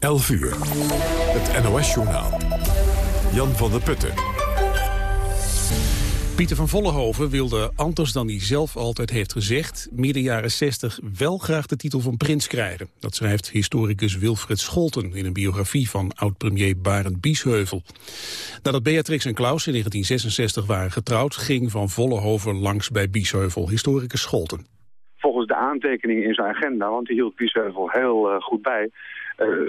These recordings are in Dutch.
11 uur. Het NOS-journaal. Jan van der Putten. Pieter van Vollenhoven wilde, anders dan hij zelf altijd heeft gezegd... midden jaren 60 wel graag de titel van prins krijgen. Dat schrijft historicus Wilfred Scholten in een biografie van oud-premier Barend Biesheuvel. Nadat Beatrix en Klaus in 1966 waren getrouwd... ging van Vollenhoven langs bij Biesheuvel, historicus Scholten. Volgens de aantekeningen in zijn agenda, want die hield Biesheuvel heel uh, goed bij... Uh,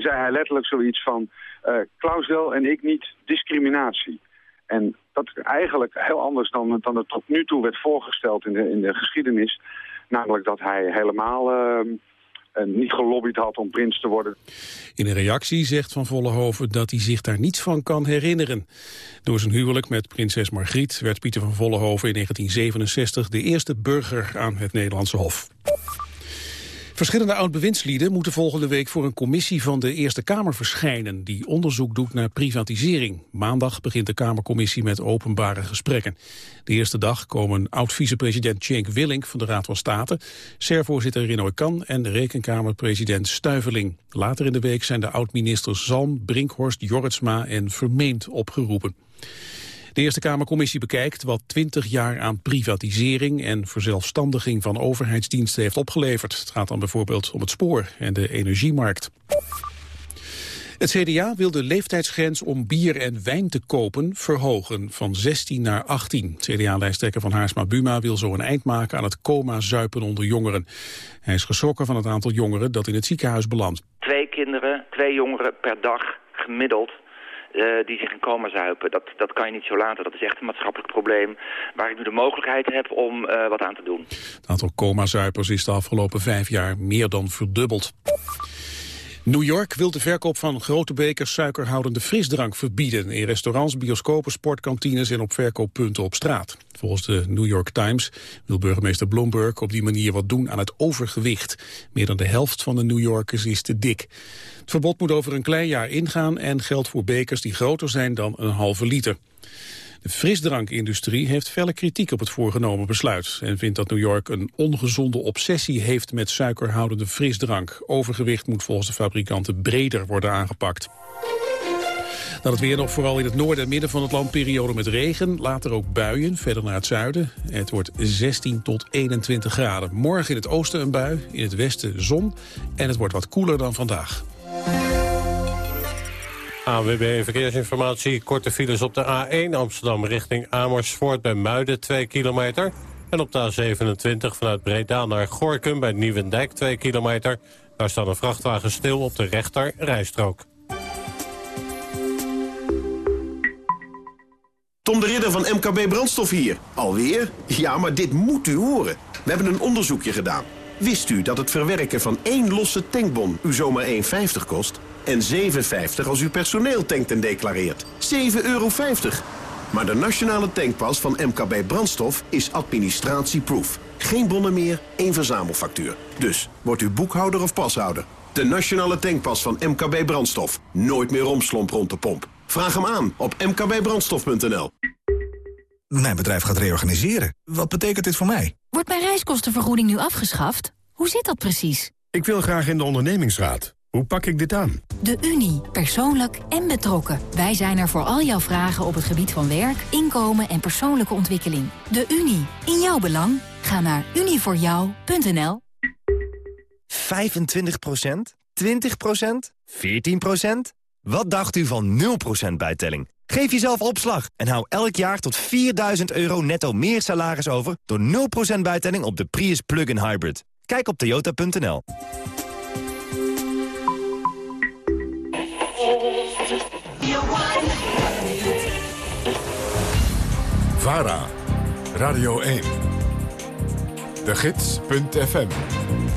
zei hij letterlijk zoiets van... Uh, Klaus wel en ik niet discriminatie. En dat is eigenlijk heel anders dan, dan het tot nu toe werd voorgesteld in de, in de geschiedenis. Namelijk dat hij helemaal uh, niet gelobbyd had om prins te worden. In een reactie zegt Van Vollenhoven dat hij zich daar niets van kan herinneren. Door zijn huwelijk met prinses Margriet werd Pieter van Vollenhoven in 1967 de eerste burger aan het Nederlandse Hof. Verschillende oud-bewindslieden moeten volgende week voor een commissie van de Eerste Kamer verschijnen die onderzoek doet naar privatisering. Maandag begint de Kamercommissie met openbare gesprekken. De eerste dag komen oud-vicepresident Cenk Willink van de Raad van State, SER-voorzitter Rinoy Kan en de Rekenkamerpresident Stuiveling. Later in de week zijn de oud-ministers Zalm, Brinkhorst, Jorritsma en Vermeend opgeroepen. De Eerste Kamercommissie bekijkt wat 20 jaar aan privatisering en verzelfstandiging van overheidsdiensten heeft opgeleverd. Het gaat dan bijvoorbeeld om het spoor en de energiemarkt. Het CDA wil de leeftijdsgrens om bier en wijn te kopen verhogen van 16 naar 18. CDA-lijsttrekker van Haarsma Buma wil zo een eind maken aan het coma-zuipen onder jongeren. Hij is geschrokken van het aantal jongeren dat in het ziekenhuis belandt. Twee kinderen, twee jongeren per dag gemiddeld uh, die zich in coma zuipen. Dat, dat kan je niet zo laten. Dat is echt een maatschappelijk probleem waar ik nu de mogelijkheid heb om uh, wat aan te doen. Het aantal coma-zuipers is de afgelopen vijf jaar meer dan verdubbeld. New York wil de verkoop van grote bekers suikerhoudende frisdrank verbieden in restaurants, bioscopen, sportkantines en op verkooppunten op straat. Volgens de New York Times wil burgemeester Bloomberg op die manier wat doen aan het overgewicht. Meer dan de helft van de New Yorkers is te dik. Het verbod moet over een klein jaar ingaan en geldt voor bekers die groter zijn dan een halve liter. De frisdrankindustrie heeft felle kritiek op het voorgenomen besluit... en vindt dat New York een ongezonde obsessie heeft met suikerhoudende frisdrank. Overgewicht moet volgens de fabrikanten breder worden aangepakt. Dan het weer nog vooral in het noorden en midden van het land periode met regen. Later ook buien, verder naar het zuiden. Het wordt 16 tot 21 graden. Morgen in het oosten een bui, in het westen zon. En het wordt wat koeler dan vandaag. AWB Verkeersinformatie. Korte files op de A1 Amsterdam richting Amersfoort bij Muiden 2 kilometer. En op de A27 vanuit Breda naar Gorkum bij Nieuwendijk 2 kilometer. Daar staat een vrachtwagen stil op de rechter rijstrook. Tom de Ridder van MKB Brandstof hier. Alweer? Ja, maar dit moet u horen. We hebben een onderzoekje gedaan. Wist u dat het verwerken van één losse tankbon u zomaar 1,50 kost? En 7,50 als u personeel tankt en declareert. 7,50 euro. Maar de nationale tankpas van MKB Brandstof is administratieproof. Geen bonnen meer, één verzamelfactuur. Dus wordt u boekhouder of pashouder. De nationale tankpas van MKB Brandstof. Nooit meer romslomp rond de pomp. Vraag hem aan op mkbbrandstof.nl. Mijn bedrijf gaat reorganiseren. Wat betekent dit voor mij? Wordt mijn reiskostenvergoeding nu afgeschaft? Hoe zit dat precies? Ik wil graag in de ondernemingsraad. Hoe pak ik dit aan? De Unie. Persoonlijk en betrokken. Wij zijn er voor al jouw vragen op het gebied van werk, inkomen en persoonlijke ontwikkeling. De Unie. In jouw belang. Ga naar unievoorjou.nl 25% 20% 14% Wat dacht u van 0% bijtelling? Geef jezelf opslag en hou elk jaar tot 4000 euro netto meer salaris over... door 0% bijtelling op de Prius Plug-in Hybrid. Kijk op toyota.nl. VARA, Radio 1. De Gids.fm,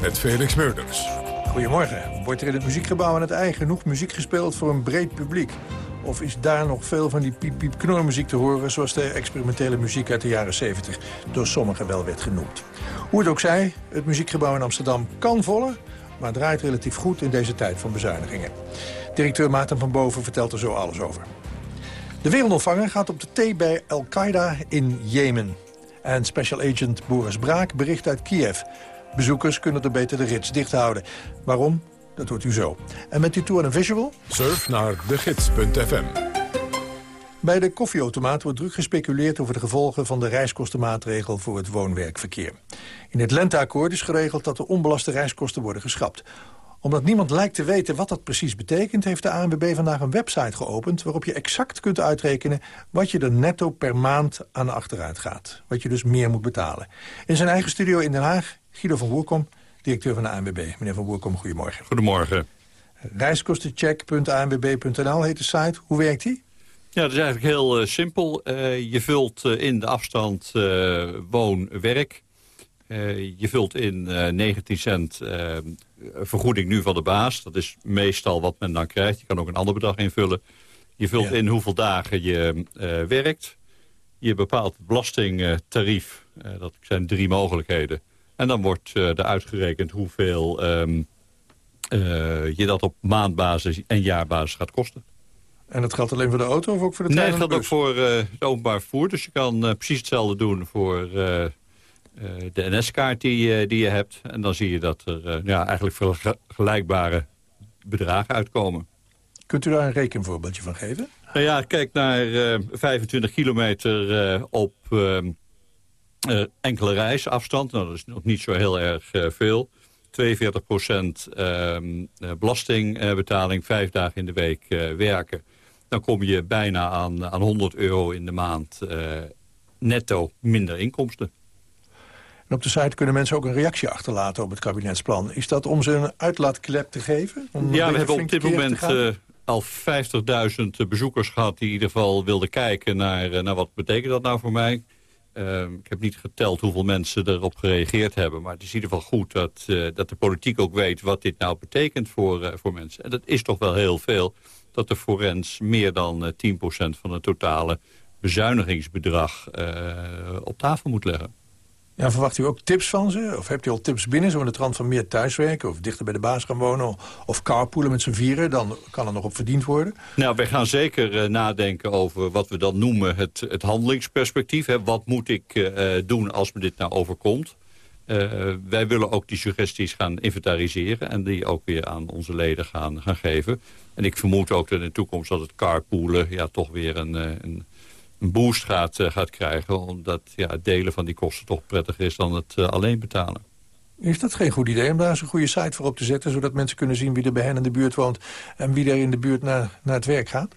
met Felix Meurders. Goedemorgen. Wordt er in het muziekgebouw aan het ei genoeg muziek gespeeld voor een breed publiek? Of is daar nog veel van die piep-piep knormuziek te horen... zoals de experimentele muziek uit de jaren 70 door sommigen wel werd genoemd? Hoe het ook zij, het muziekgebouw in Amsterdam kan voller... maar draait relatief goed in deze tijd van bezuinigingen. Directeur Maarten van Boven vertelt er zo alles over. De wereldontvanger gaat op de thee bij Al-Qaeda in Jemen. En special agent Boris Braak bericht uit Kiev. Bezoekers kunnen er beter de rits dicht houden. Waarom? Dat hoort u zo. En met die tour een visual? Surf naar degids.fm. Bij de koffieautomaat wordt druk gespeculeerd over de gevolgen van de reiskostenmaatregel voor het woon-werkverkeer. In het lenteakkoord is geregeld dat de onbelaste reiskosten worden geschrapt omdat niemand lijkt te weten wat dat precies betekent... heeft de ANWB vandaag een website geopend... waarop je exact kunt uitrekenen wat je er netto per maand aan achteruit gaat. Wat je dus meer moet betalen. In zijn eigen studio in Den Haag, Guido van Woerkom, directeur van de ANWB. Meneer van Woerkom, goedemorgen. Goedemorgen. Reiskostencheck.anwb.nl heet de site. Hoe werkt die? Ja, dat is eigenlijk heel uh, simpel. Uh, je vult uh, in de afstand woon-werk. Je vult in 19 cent vergoeding nu van de baas. Dat is meestal wat men dan krijgt. Je kan ook een ander bedrag invullen. Je vult in hoeveel dagen je werkt. Je bepaalt het belastingtarief. dat zijn drie mogelijkheden. En dan wordt er uitgerekend hoeveel um, je dat op maandbasis en jaarbasis gaat kosten. En dat geldt alleen voor de auto of ook voor de trein? Nee, dat geldt ook voor het openbaar vervoer. Dus je kan precies hetzelfde doen voor de NS-kaart die, die je hebt. En dan zie je dat er ja, eigenlijk vergelijkbare bedragen uitkomen. Kunt u daar een rekenvoorbeeldje van geven? Nou ja, kijk naar 25 kilometer op enkele reisafstand. Nou, dat is nog niet zo heel erg veel. 42 procent ehm, belastingbetaling, vijf dagen in de week werken dan kom je bijna aan, aan 100 euro in de maand netto minder inkomsten. En op de site kunnen mensen ook een reactie achterlaten op het kabinetsplan. Is dat om ze een uitlaatklep te geven? Om ja, we hebben op dit moment uh, al 50.000 bezoekers gehad... die in ieder geval wilden kijken naar, uh, naar wat betekent dat nou voor mij. Uh, ik heb niet geteld hoeveel mensen erop gereageerd hebben. Maar het is in ieder geval goed dat, dat de politiek ook weet... wat dit nou betekent voor, voor mensen. En dat is toch wel heel veel dat de forens meer dan 10% eh, van het totale bezuinigingsbedrag op tafel moet leggen. Ja, verwacht u ook tips van ze? Of hebt u al tips binnen, zo in de trant van meer thuiswerken... of dichter bij de baas gaan wonen, of carpoolen met z'n vieren? Dan kan er nog op verdiend worden. Nou, wij gaan zeker uh, nadenken over wat we dan noemen het, het handelingsperspectief. Hè. Wat moet ik uh, doen als me dit nou overkomt? Wij willen ook die suggesties gaan inventariseren... en die ook weer aan onze leden gaan, gaan geven. En ik vermoed ook dat in de toekomst dat het carpoolen... ja, toch weer een, eh, een, een boost gaat, uh, gaat krijgen... omdat ja, het delen van die kosten toch prettiger is dan het alleen betalen. Is dat geen goed idee om daar eens een goede site voor op te zetten... zodat mensen kunnen zien wie er bij hen in de buurt woont... en wie er in de buurt naar, naar het werk gaat?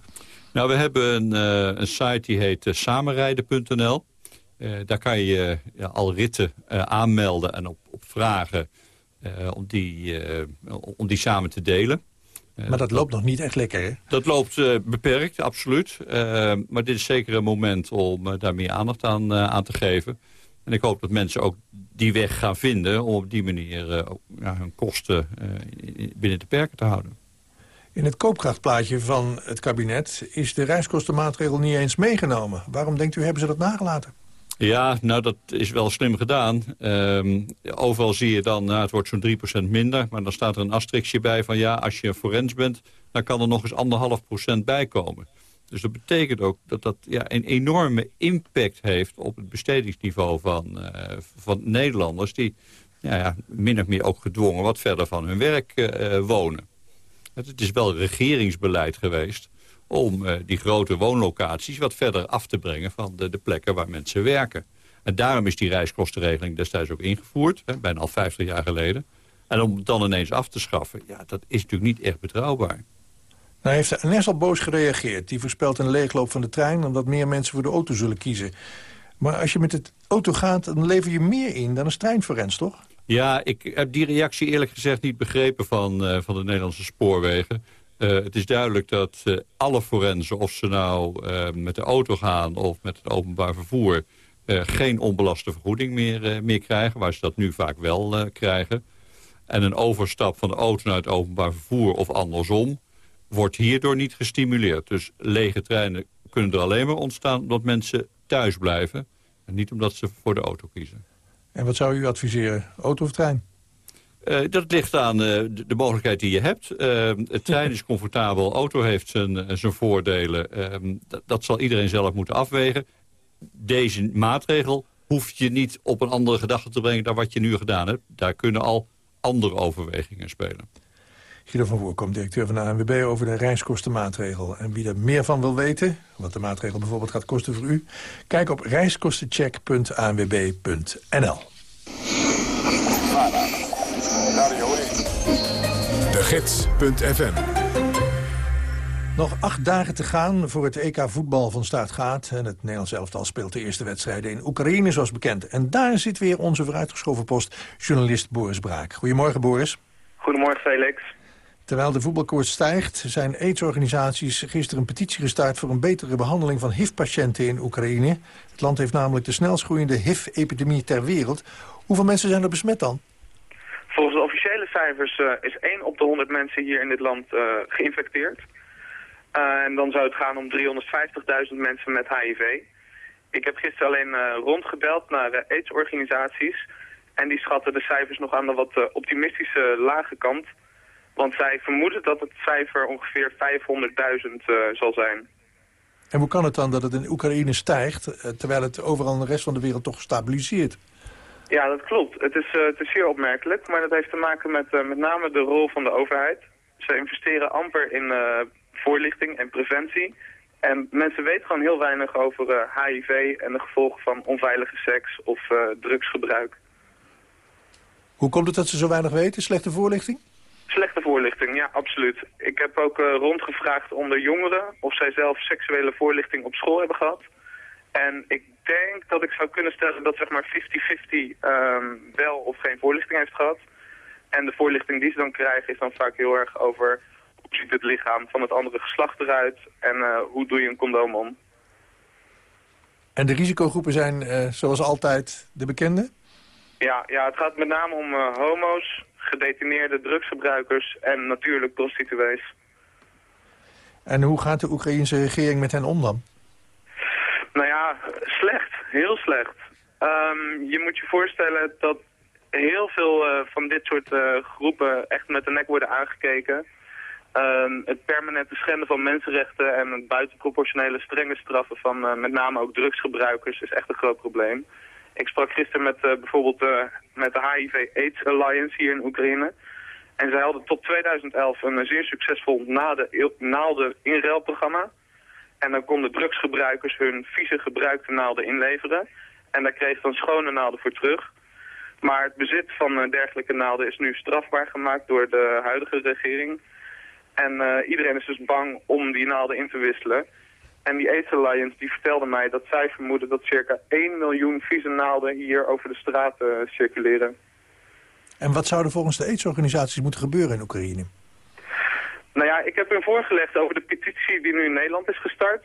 Nou, we hebben een, een site die heet samenrijden.nl... Uh, daar kan je ja, al ritten uh, aanmelden en op, op vragen uh, om, die, om die samen te delen. Maar dat loopt nog niet echt lekker, hè? Dat loopt beperkt, absoluut. maar dit is zeker een moment om daar meer aandacht aan, aan te geven. En ik hoop dat mensen ook die weg gaan vinden... om op die manier ja, hun kosten binnen de perken te houden. In het koopkrachtplaatje van het kabinet is de reiskostenmaatregel niet eens meegenomen. Waarom denkt u, hebben ze dat nagelaten? Ja, nou dat is wel slim gedaan. Um, overal zie je dan, nou, het wordt zo'n 3% minder. Maar dan staat er een asterixje bij van ja, als je forens bent... dan kan er nog eens anderhalf procent bij komen. Dus dat betekent ook dat dat ja, een enorme impact heeft... op het bestedingsniveau van, uh, van Nederlanders... die ja, ja, min of meer ook gedwongen wat verder van hun werk uh, wonen. Het is wel regeringsbeleid geweest om uh, die grote woonlocaties wat verder af te brengen van de, de, plekken waar mensen werken. En daarom is die reiskostenregeling destijds ook ingevoerd, hè, bijna al 50 jaar geleden. En om het dan ineens af te schaffen, ja, dat is natuurlijk niet echt betrouwbaar. Nou heeft de NS al boos gereageerd. Die voorspelt een leegloop van de trein... omdat meer mensen voor de auto zullen kiezen. Maar als je met de auto gaat, dan lever je meer in dan een treinforens, toch? Ja, ik heb die reactie eerlijk gezegd niet begrepen van, uh, van de Nederlandse spoorwegen. Uh, het is duidelijk dat uh, alle forensen, of ze nou uh, met de auto gaan of met het openbaar vervoer, geen onbelaste vergoeding meer, meer krijgen, waar ze dat nu vaak wel krijgen. En een overstap van de auto naar het openbaar vervoer of andersom wordt hierdoor niet gestimuleerd. Dus lege treinen kunnen er alleen maar ontstaan omdat mensen thuis blijven en niet omdat ze voor de auto kiezen. En wat zou u adviseren, auto of trein? Uh, dat ligt aan uh, de, de, mogelijkheid die je hebt. Uh, het trein is comfortabel, auto heeft zijn, zijn voordelen. Ehm, dat, dat, zal iedereen zelf moeten afwegen. Deze maatregel hoeft je niet op een andere gedachte te brengen... dan wat je nu gedaan hebt. Daar kunnen al andere overwegingen spelen. Guido van Voorkom, directeur van de ANWB, over de reiskostenmaatregel. En wie er meer van wil weten, wat de maatregel bijvoorbeeld gaat kosten voor u... kijk op reiskostencheck.anwb.nl. Gids.fm nog acht dagen te gaan voor het EK voetbal van start gaat. En het Nederlands elftal speelt de eerste wedstrijden in Oekraïne, zoals bekend. En daar zit weer onze vooruitgeschoven post, journalist Boris Braak. Goedemorgen, Boris. Goedemorgen, Felix. Terwijl de voetbalkoorts stijgt, zijn AIDS-organisaties gisteren een petitie gestart... voor een betere behandeling van HIV-patiënten in Oekraïne. Het land heeft namelijk de snelst groeiende HIV-epidemie ter wereld. Hoeveel mensen zijn er besmet dan? Volgens de officiële cijfers uh, is 1 op de 100 mensen hier in dit land uh, geïnfecteerd. Uh, en dan zou het gaan om 350.000 mensen met HIV. Ik heb gisteren alleen rondgebeld naar AIDS-organisaties. En die schatten de cijfers nog aan de wat optimistische lage kant. Want zij vermoeden dat het cijfer ongeveer 500.000 zal zijn. En hoe kan het dan dat het in Oekraïne stijgt... terwijl het overal in de rest van de wereld toch stabiliseert? Ja, dat klopt. Het is, het is zeer opmerkelijk. Maar dat heeft te maken met met name de rol van de overheid. Ze investeren amper in voorlichting en preventie. En mensen weten gewoon heel weinig over HIV eh, en de gevolgen van onveilige seks of uh, drugsgebruik. Hoe komt het dat ze zo weinig weten? Slechte voorlichting? Slechte voorlichting, ja, absoluut. Ik heb ook uh, rondgevraagd onder jongeren of zij zelf seksuele voorlichting op school hebben gehad. En ik denk dat ik zou kunnen stellen dat zeg maar 50-50 um, wel of geen voorlichting heeft gehad. En de voorlichting die ze dan krijgen is dan vaak heel erg over hoe ziet het lichaam van het andere geslacht eruit en uh, hoe doe je een condoom om. En de risicogroepen zijn uh, zoals altijd de bekende? Ja, ja, het gaat met name om uh, homo's, gedetineerde drugsgebruikers en natuurlijk prostituees. En hoe gaat de Oekraïnse regering met hen om dan? Nou ja, slecht. Heel slecht. Um, je moet je voorstellen dat heel veel uh, van dit soort uh, groepen echt met de nek worden aangekeken. Um, het permanente schenden van mensenrechten en het buitenproportionele strenge straffen van uh, met name ook drugsgebruikers is echt een groot probleem. Ik sprak gisteren met bijvoorbeeld met de HIV-AIDS Alliance hier in Oekraïne. En zij hadden tot 2011 een zeer succesvol naalden inruilprogramma. En dan konden drugsgebruikers hun vieze gebruikte naalden inleveren. En daar kreeg dan schone naalden voor terug. Maar het bezit van dergelijke naalden is nu strafbaar gemaakt door de huidige regering. En uh, iedereen is dus bang om die naalden in te wisselen. En die AIDS Alliance die vertelde mij dat zij vermoeden dat circa 1 miljoen vieze naalden hier over de straat uh, circuleren. En wat zou er volgens de AIDS-organisaties moeten gebeuren in Oekraïne? Nou ja, ik heb hun voorgelegd over de petitie die nu in Nederland is gestart.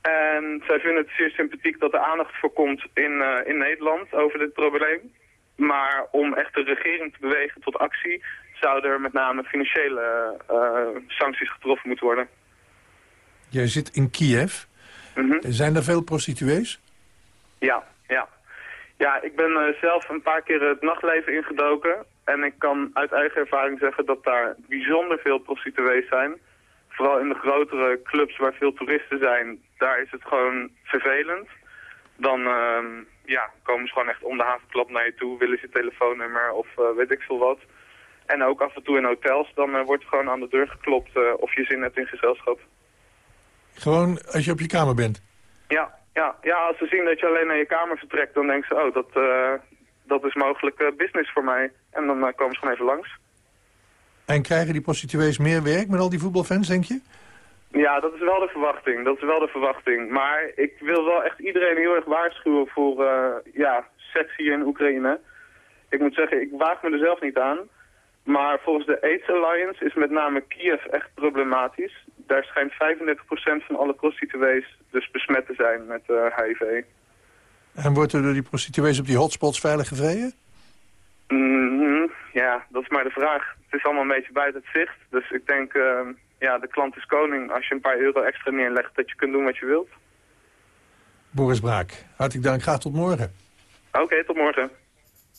En zij vinden het zeer sympathiek dat er aandacht voor komt in, uh, in Nederland over dit probleem. Maar om echt de regering te bewegen tot actie zouden er met name financiële uh, sancties getroffen moeten worden. Jij zit in Kiev. Mm -hmm. Zijn er veel prostituees? Ja, ja. Ja, ik ben uh, zelf een paar keer het nachtleven ingedoken. En ik kan uit eigen ervaring zeggen dat daar bijzonder veel prostituees zijn. Vooral in de grotere clubs waar veel toeristen zijn, daar is het gewoon vervelend. Dan uh, ja, komen ze gewoon echt om de havenklap naar je toe, willen ze je telefoonnummer of uh, weet ik veel wat. En ook af en toe in hotels, dan uh, wordt gewoon aan de deur geklopt uh, of je zin hebt in gezelschap. Gewoon als je op je kamer bent? Ja, ja, ja als ze zien dat je alleen naar je kamer vertrekt, dan denken ze, oh, dat, uh, dat is mogelijk business voor mij. En dan komen ze gewoon even langs. En krijgen die prostituees meer werk met al die voetbalfans, denk je? Ja, dat is wel de verwachting. Dat is wel de verwachting. Maar ik wil wel echt iedereen heel erg waarschuwen voor ja, seks hier in Oekraïne. Ik moet zeggen, ik waag me er zelf niet aan. Maar volgens de AIDS Alliance is met name Kiev echt problematisch. Daar schijnt 35% van alle prostituees dus besmet te zijn met uh, HIV. En wordt er door die prostituees op die hotspots veilig gevreden? Mm -hmm. Ja, dat is maar de vraag. Het is allemaal een beetje buiten het zicht. Dus ik denk, uh, ja, de klant is koning. Als je een paar euro extra neerlegt, dat je kunt doen wat je wilt. Boris Braak, hartelijk dank. Graag tot morgen. Oké, okay, tot morgen.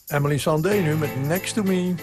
Emily Sandé nu met Next to Me.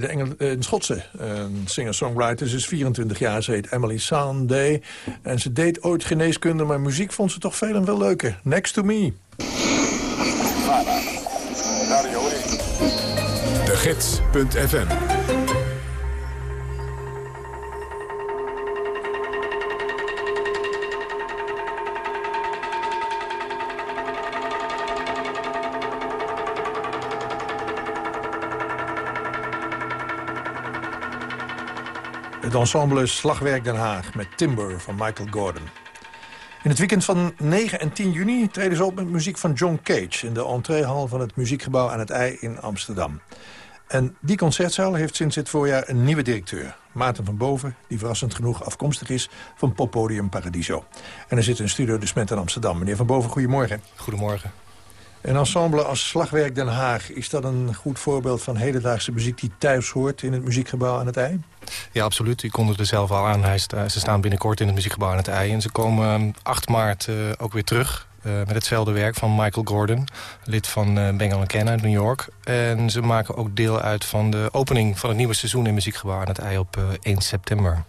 De, Engel, eh, een Schotse singer-songwriter. Is 24 jaar, ze heet Emily Sandé. En ze deed ooit geneeskunde, maar muziek vond ze toch veel en veel leuker. Next to me. De Gids.fm Het ensemble Slagwerk Den Haag met Timber van Michael Gordon. In het weekend van 9 en 10 juni treden ze op met muziek van John Cage... in de entreehal van het muziekgebouw aan het IJ in Amsterdam. En die concertzaal heeft sinds dit voorjaar een nieuwe directeur. Maarten van Boven, die verrassend genoeg afkomstig is van poppodium Paradiso. En er zit een studio de Smet in Amsterdam. Meneer van Boven, goedemorgen. Goedemorgen. Een ensemble als Slagwerk Den Haag... is dat een goed voorbeeld van hedendaagse muziek die thuis hoort... in het muziekgebouw aan het IJ? Ja, absoluut. U kon er zelf al aan. Hij ze staan binnenkort in het muziekgebouw aan het IJ. En ze komen 8 ehm, maart uh, ook weer terug. Uh, met hetzelfde werk van Michael Gordon, lid van uh, Bengal Ken uit New York. En ze maken ook deel uit van de opening van het nieuwe seizoen in Muziekgebouw aan het IJ op 1 september.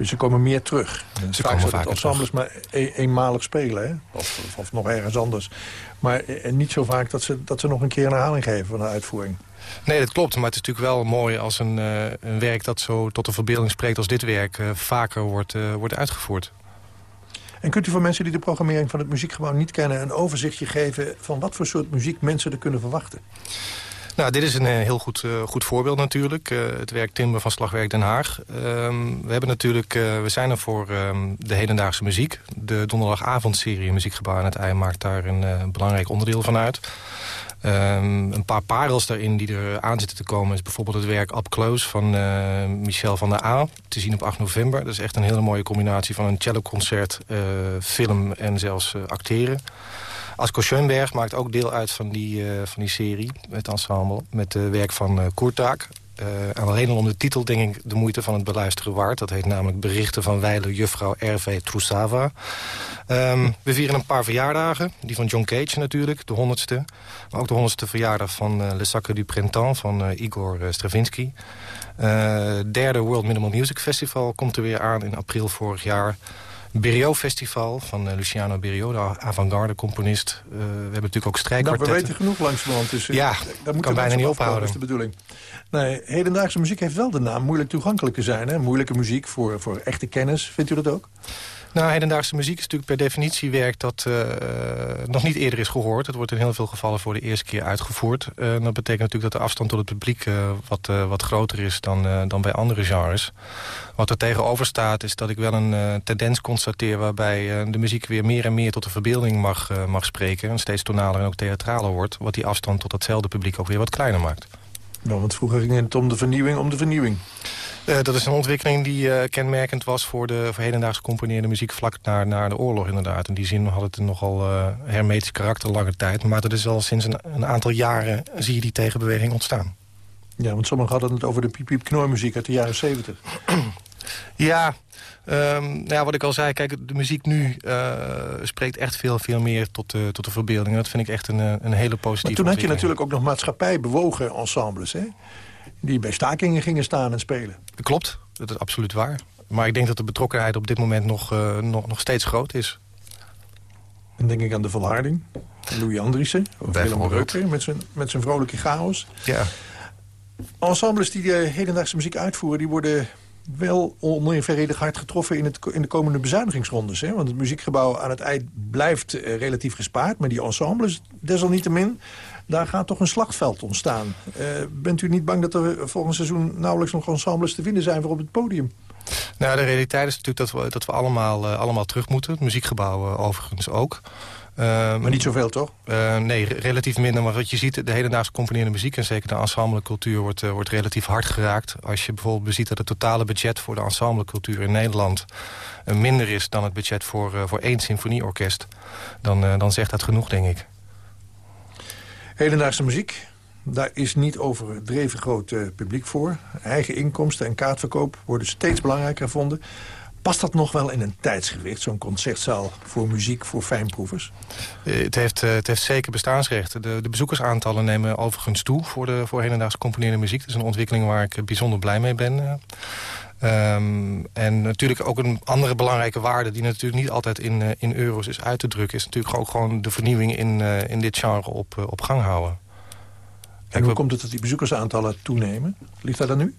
Dus ze komen meer terug. Ze vaak komen vaak ensembles maar e eenmalig spelen, hè? Of, of, of, nog ergens anders. Maar en niet zo vaak dat ze, dat ze nog een keer een herhaling geven van de uitvoering. Nee, dat klopt. Maar het is natuurlijk wel mooi als een, uh, een werk dat zo tot de verbeelding spreekt als dit werk uh, vaker wordt, uh, wordt uitgevoerd. En kunt u voor mensen die de programmering van het muziekgebouw niet kennen... een overzichtje geven van wat voor soort muziek mensen er kunnen verwachten? Nou, dit is een heel goed, uh, goed voorbeeld natuurlijk. Uh, het werk Timber van Slagwerk Den Haag. Uh, we hebben natuurlijk, we zijn er voor um, de hedendaagse muziek. De donderdagavondserie Muziekgebouw aan het IJ maakt daar een belangrijk onderdeel van uit. Um, een paar parels daarin die er aan zitten te komen... is bijvoorbeeld het werk Up Close van Michel van der A. Te zien op 8 november. Dat is echt een hele mooie combinatie van een celloconcert, uh, film en zelfs acteren. Asko Schoenberg maakt ook deel uit van die, van die serie, het ensemble... met het werk van. Uh, alleen al om de titel denk ik de moeite van het beluisteren waard. Dat heet namelijk Berichten van Weile Juffrouw R.V. Troussava. Um, we vieren een paar verjaardagen. Die van John Cage natuurlijk, de honderdste. Maar ook de honderdste verjaardag van uh, Le Sacre du Printemps van uh, Igor Stravinsky. derde World Minimal Music Festival komt er weer aan in april vorig jaar. Berio Festival van uh, Luciano Berio, de avant-garde componist. Uh, we hebben natuurlijk ook strijkkwartetten. Nou, we weten genoeg langzamerhand. Dus, ja, dat kan bijna niet ophouden. is de bedoeling. Nee, hedendaagse muziek heeft wel de naam moeilijk toegankelijk te zijn. Hè? Moeilijke muziek voor, voor echte kennis. Vindt u dat ook? Nou, hedendaagse muziek is natuurlijk per definitie werk dat uh, nog niet eerder is gehoord. Het wordt in heel veel gevallen voor de eerste keer uitgevoerd. Uh, dat betekent natuurlijk dat de afstand tot het publiek uh, wat, wat groter is dan, dan bij andere genres. Wat er tegenover staat is dat ik wel een tendens constateer... waarbij de muziek weer meer en meer tot de verbeelding mag, mag spreken... en steeds tonaler en ook theatraler wordt... wat die afstand tot datzelfde publiek ook weer wat kleiner maakt. Nou, want vroeger ging het om de vernieuwing om de vernieuwing. Uh, dat is een ontwikkeling die uh, kenmerkend was voor de voor hedendaagse componeerde muziek vlak na, na de oorlog inderdaad. In die zin had het een nogal uh, hermetisch karakter lange tijd. Maar dat is al sinds een, een, aantal jaren zie je die tegenbeweging ontstaan. Ja, want sommigen hadden het over de piep-piep knormuziek uit de jaren zeventig. ja, Um, nou ja, wat ik al zei, kijk, de muziek nu uh, spreekt echt veel, veel meer tot de, tot de verbeelding. Dat vind ik echt een, een hele positieve Maar toen had je natuurlijk ook nog maatschappij bewogen ensembles, hè? Die bij stakingen gingen staan en spelen. Klopt, dat is absoluut waar. Maar ik denk dat de betrokkenheid op dit moment nog, uh, nog, nog steeds groot is. En denk ik aan de volharding. Louis Andriessen, of Willem met zijn, met zijn vrolijke chaos. Ja. Ensembles die de hedendaagse muziek uitvoeren... die worden wel onevenredig hard getroffen in, het, in de komende bezuinigingsrondes. Hè? Want het muziekgebouw aan het eind blijft uh, relatief gespaard. Maar die ensembles, desalniettemin, daar gaat toch een slagveld ontstaan. Uh, bent u niet bang dat er volgend seizoen nauwelijks nog ensembles te vinden zijn voor op het podium? Nou, de realiteit is natuurlijk dat we, dat we allemaal, uh, allemaal terug moeten. Het muziekgebouw overigens ook. Uh, maar niet zoveel, toch? Nee, relatief minder. Maar wat je ziet, de hedendaagse componerende muziek... en zeker de ensemblecultuur wordt, wordt relatief hard geraakt. Als je bijvoorbeeld beziet dat het totale budget... voor de ensemblecultuur in Nederland minder is... dan het budget voor, voor één symfonieorkest... Dan, dan zegt dat genoeg, denk ik. Hedendaagse muziek, daar is niet overdreven groot publiek voor. Eigen inkomsten en kaartverkoop worden steeds belangrijker gevonden. Past dat nog wel in een tijdsgewicht, zo'n concertzaal voor muziek voor fijnproevers? Uh, het, heeft, uh, het heeft zeker bestaansrechten. De, de, bezoekersaantallen nemen overigens toe voor, de, voor hedendaagse componerende muziek. Dat is een ontwikkeling waar ik bijzonder blij mee ben. Um, en natuurlijk ook een andere belangrijke waarde... die natuurlijk niet altijd in, uh, in euro's is uit te drukken... is natuurlijk ook gewoon de vernieuwing in, uh, in dit genre op, uh, op gang houden. En hoe komt het dat die bezoekersaantallen toenemen? Ligt dat aan nu?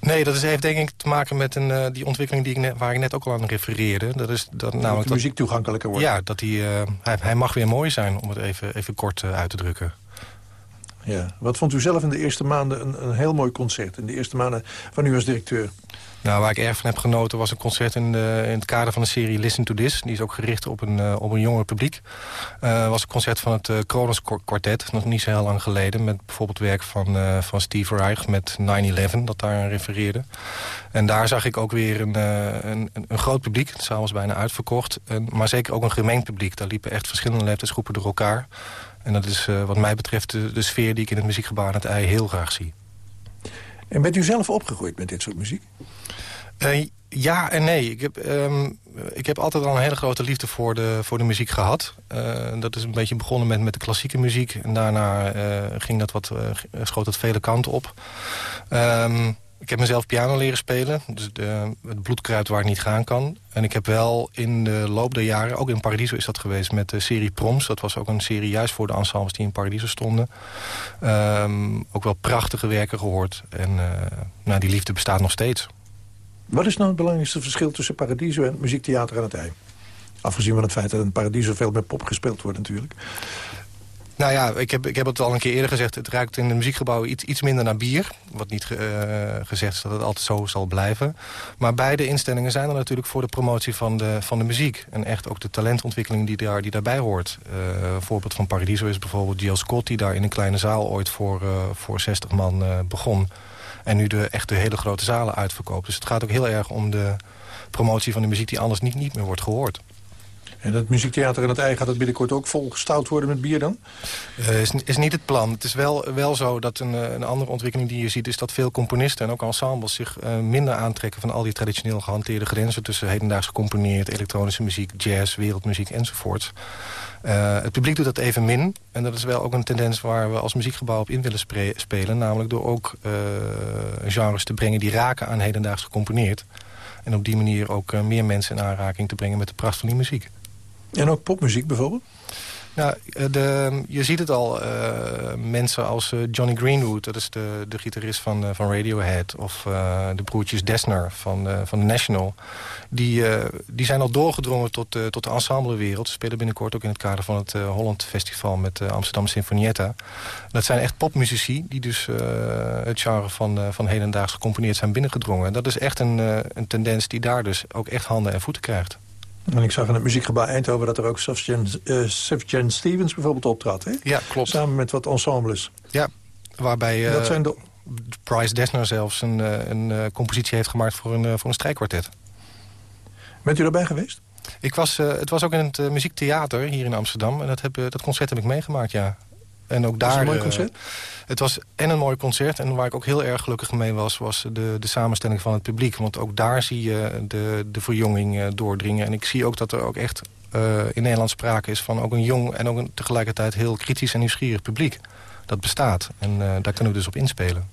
Nee, dat is, heeft denk ik te maken met een, die ontwikkeling die ik net, waar ik net ook al aan refereerde. Dat is dat, namelijk dat de muziek toegankelijker wordt. Ja, dat die, hij, hij mag weer mooi zijn, om het even, even kort uit te drukken. Ja. Wat vond u zelf in de eerste maanden een, een heel mooi concert? In de eerste maanden van u als directeur? Nou, waar ik erg van heb genoten was een concert in, de, in het kader van de serie Listen to This. Die is ook gericht op een, uh, op een jonger publiek. Uh, was een concert van het uh, Kronos Quartet, nog niet zo heel lang geleden. Met bijvoorbeeld werk van, van Steve Reich met 9-11, dat daar refereerde. En daar zag ik ook weer een, een, een, groot publiek. Zaal was bijna uitverkocht. En, maar zeker ook een gemengd publiek. Daar liepen echt verschillende leeftijdsgroepen door elkaar. En dat is wat mij betreft de, de sfeer die ik in het muziekgebouw aan het ei heel graag zie. En bent u zelf opgegroeid met dit soort muziek? Uh, ja en nee. Ik heb, um, ik heb altijd al een hele grote liefde voor de, voor de muziek gehad. Uh, dat is een beetje begonnen met, met de klassieke muziek. En daarna uh, ging dat wat, schoot het vele kanten op. Um, ik heb mezelf piano leren spelen. Dus de, het bloedkruid waar ik niet gaan kan. En ik heb wel in de loop der jaren, ook in Paradiso is dat geweest... met de serie Proms. Dat was ook een serie juist voor de ensembles die in Paradiso stonden. Um, ook wel prachtige werken gehoord. En nou, die liefde bestaat nog steeds. Wat is nou het belangrijkste verschil tussen Paradiso en muziektheater aan het ei? Afgezien van het feit dat in Paradiso veel meer pop gespeeld wordt natuurlijk. Nou ja, ik heb, ik heb het al een keer eerder gezegd. Het ruikt in het muziekgebouw iets, iets minder naar bier. Wat niet uh, gezegd is dat het altijd zo zal blijven. Maar beide instellingen zijn er natuurlijk voor de promotie van de, van de muziek. En echt ook de talentontwikkeling die, daar, die daarbij hoort. Uh, een voorbeeld van Paradiso is bijvoorbeeld Gio Scott... die daar in een kleine zaal ooit voor, uh, voor 60 man begon. En nu de echt de hele grote zalen uitverkoopt. Dus het gaat ook heel erg om de promotie van de muziek die anders niet, niet meer wordt gehoord. En dat muziektheater in het ei gaat het binnenkort ook volgestouwd worden met bier dan? Uh, is, is niet het plan. Het is wel, wel zo dat een, eh, een andere ontwikkeling die je ziet... is dat veel componisten en ook ensembles zich uh, minder aantrekken... van al die traditioneel gehanteerde grenzen... tussen hedendaags gecomponeerd, elektronische muziek, jazz, wereldmuziek enzovoort. Het publiek doet dat even min. En dat is wel ook een tendens waar we als muziekgebouw op in willen spelen. Namelijk door ook genres te brengen die raken aan hedendaags gecomponeerd. En op die manier ook meer mensen in aanraking te brengen met de pracht van die muziek. En ook popmuziek bijvoorbeeld? Nou, de, je ziet het al. Uh, mensen als uh, Johnny Greenwood, dat is de, de gitarist van, van Radiohead... of de broertjes Desner van, van National... die, die zijn al doorgedrongen tot, tot de ensemblewereld. Ze spelen binnenkort ook in het kader van het Holland Festival... met Amsterdam Sinfonietta. Dat zijn echt popmuzici die dus het genre van, van hedendaags gecomponeerd zijn binnengedrongen. Dat is echt een, een tendens die daar dus ook echt handen en voeten krijgt. En ik zag in het muziekgebouw Eindhoven dat er ook Sufjan uh, Stevens bijvoorbeeld optrad. Hè? Ja, klopt. Samen met wat ensembles. Ja, waarbij uh, dat zijn de... Bryce Dessner zelfs een, uh, een compositie heeft gemaakt voor een, voor een strijkkwartet. Bent u daarbij geweest? Ik was, het was ook in het muziektheater hier in Amsterdam. En dat, heb, dat concert heb ik meegemaakt, ja. En ook daar, was een mooi concert? het was en een mooi concert. En waar ik ook heel erg gelukkig mee was... was de, de samenstelling van het publiek. Want ook daar zie je de, de verjonging doordringen. En ik zie ook dat er ook echt uh, in Nederland sprake is... van ook een jong en ook een tegelijkertijd heel kritisch en nieuwsgierig publiek. Dat bestaat. En uh, daar kunnen we dus op inspelen.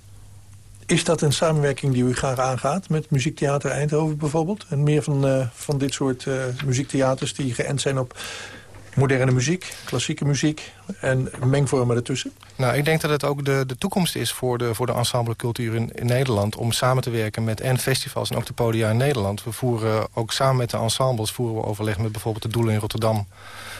Is dat een samenwerking die u graag aangaat met Muziektheater Eindhoven bijvoorbeeld? En meer van, uh, van dit soort muziektheaters die geënt zijn op moderne muziek, klassieke muziek en mengvormen ertussen? Nou, ik denk dat het ook de, de toekomst is voor de, voor de ensemblecultuur in, in Nederland... om samen te werken met en festivals en ook de podia in Nederland. We voeren ook samen met de ensembles voeren we overleg met bijvoorbeeld de Doelen in Rotterdam...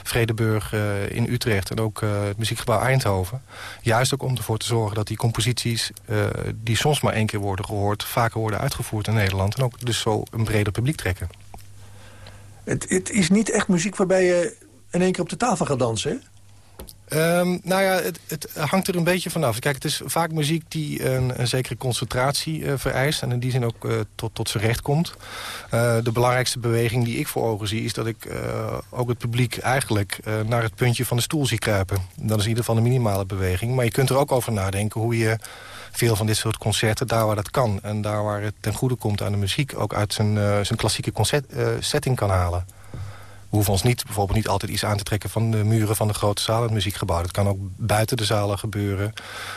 Vredeburg uh, in Utrecht en ook uh, het muziekgebouw Eindhoven. Juist ook om ervoor te zorgen dat die composities... Uh, die soms maar één keer worden gehoord... vaker worden uitgevoerd in Nederland... en ook dus zo een breder publiek trekken. Het, het is niet echt muziek waarbij je in één keer op de tafel gaat dansen? Um, nou ja, het, het, hangt er een beetje vanaf. Kijk, het is vaak muziek die een, een zekere concentratie uh, vereist... en in die zin ook uh, tot, tot zijn recht komt. Uh, de belangrijkste beweging die ik voor ogen zie... is dat ik ook het publiek eigenlijk naar het puntje van de stoel zie kruipen. Dat is in ieder geval een minimale beweging. Maar je kunt er ook over nadenken hoe je veel van dit soort concerten... daar waar dat kan en daar waar het ten goede komt aan de muziek... ook uit zijn, zijn klassieke concert, setting kan halen. We hoeven ons niet, bijvoorbeeld niet altijd iets aan te trekken... van de muren van de grote zaal in het muziekgebouw. Dat kan ook buiten de zalen gebeuren.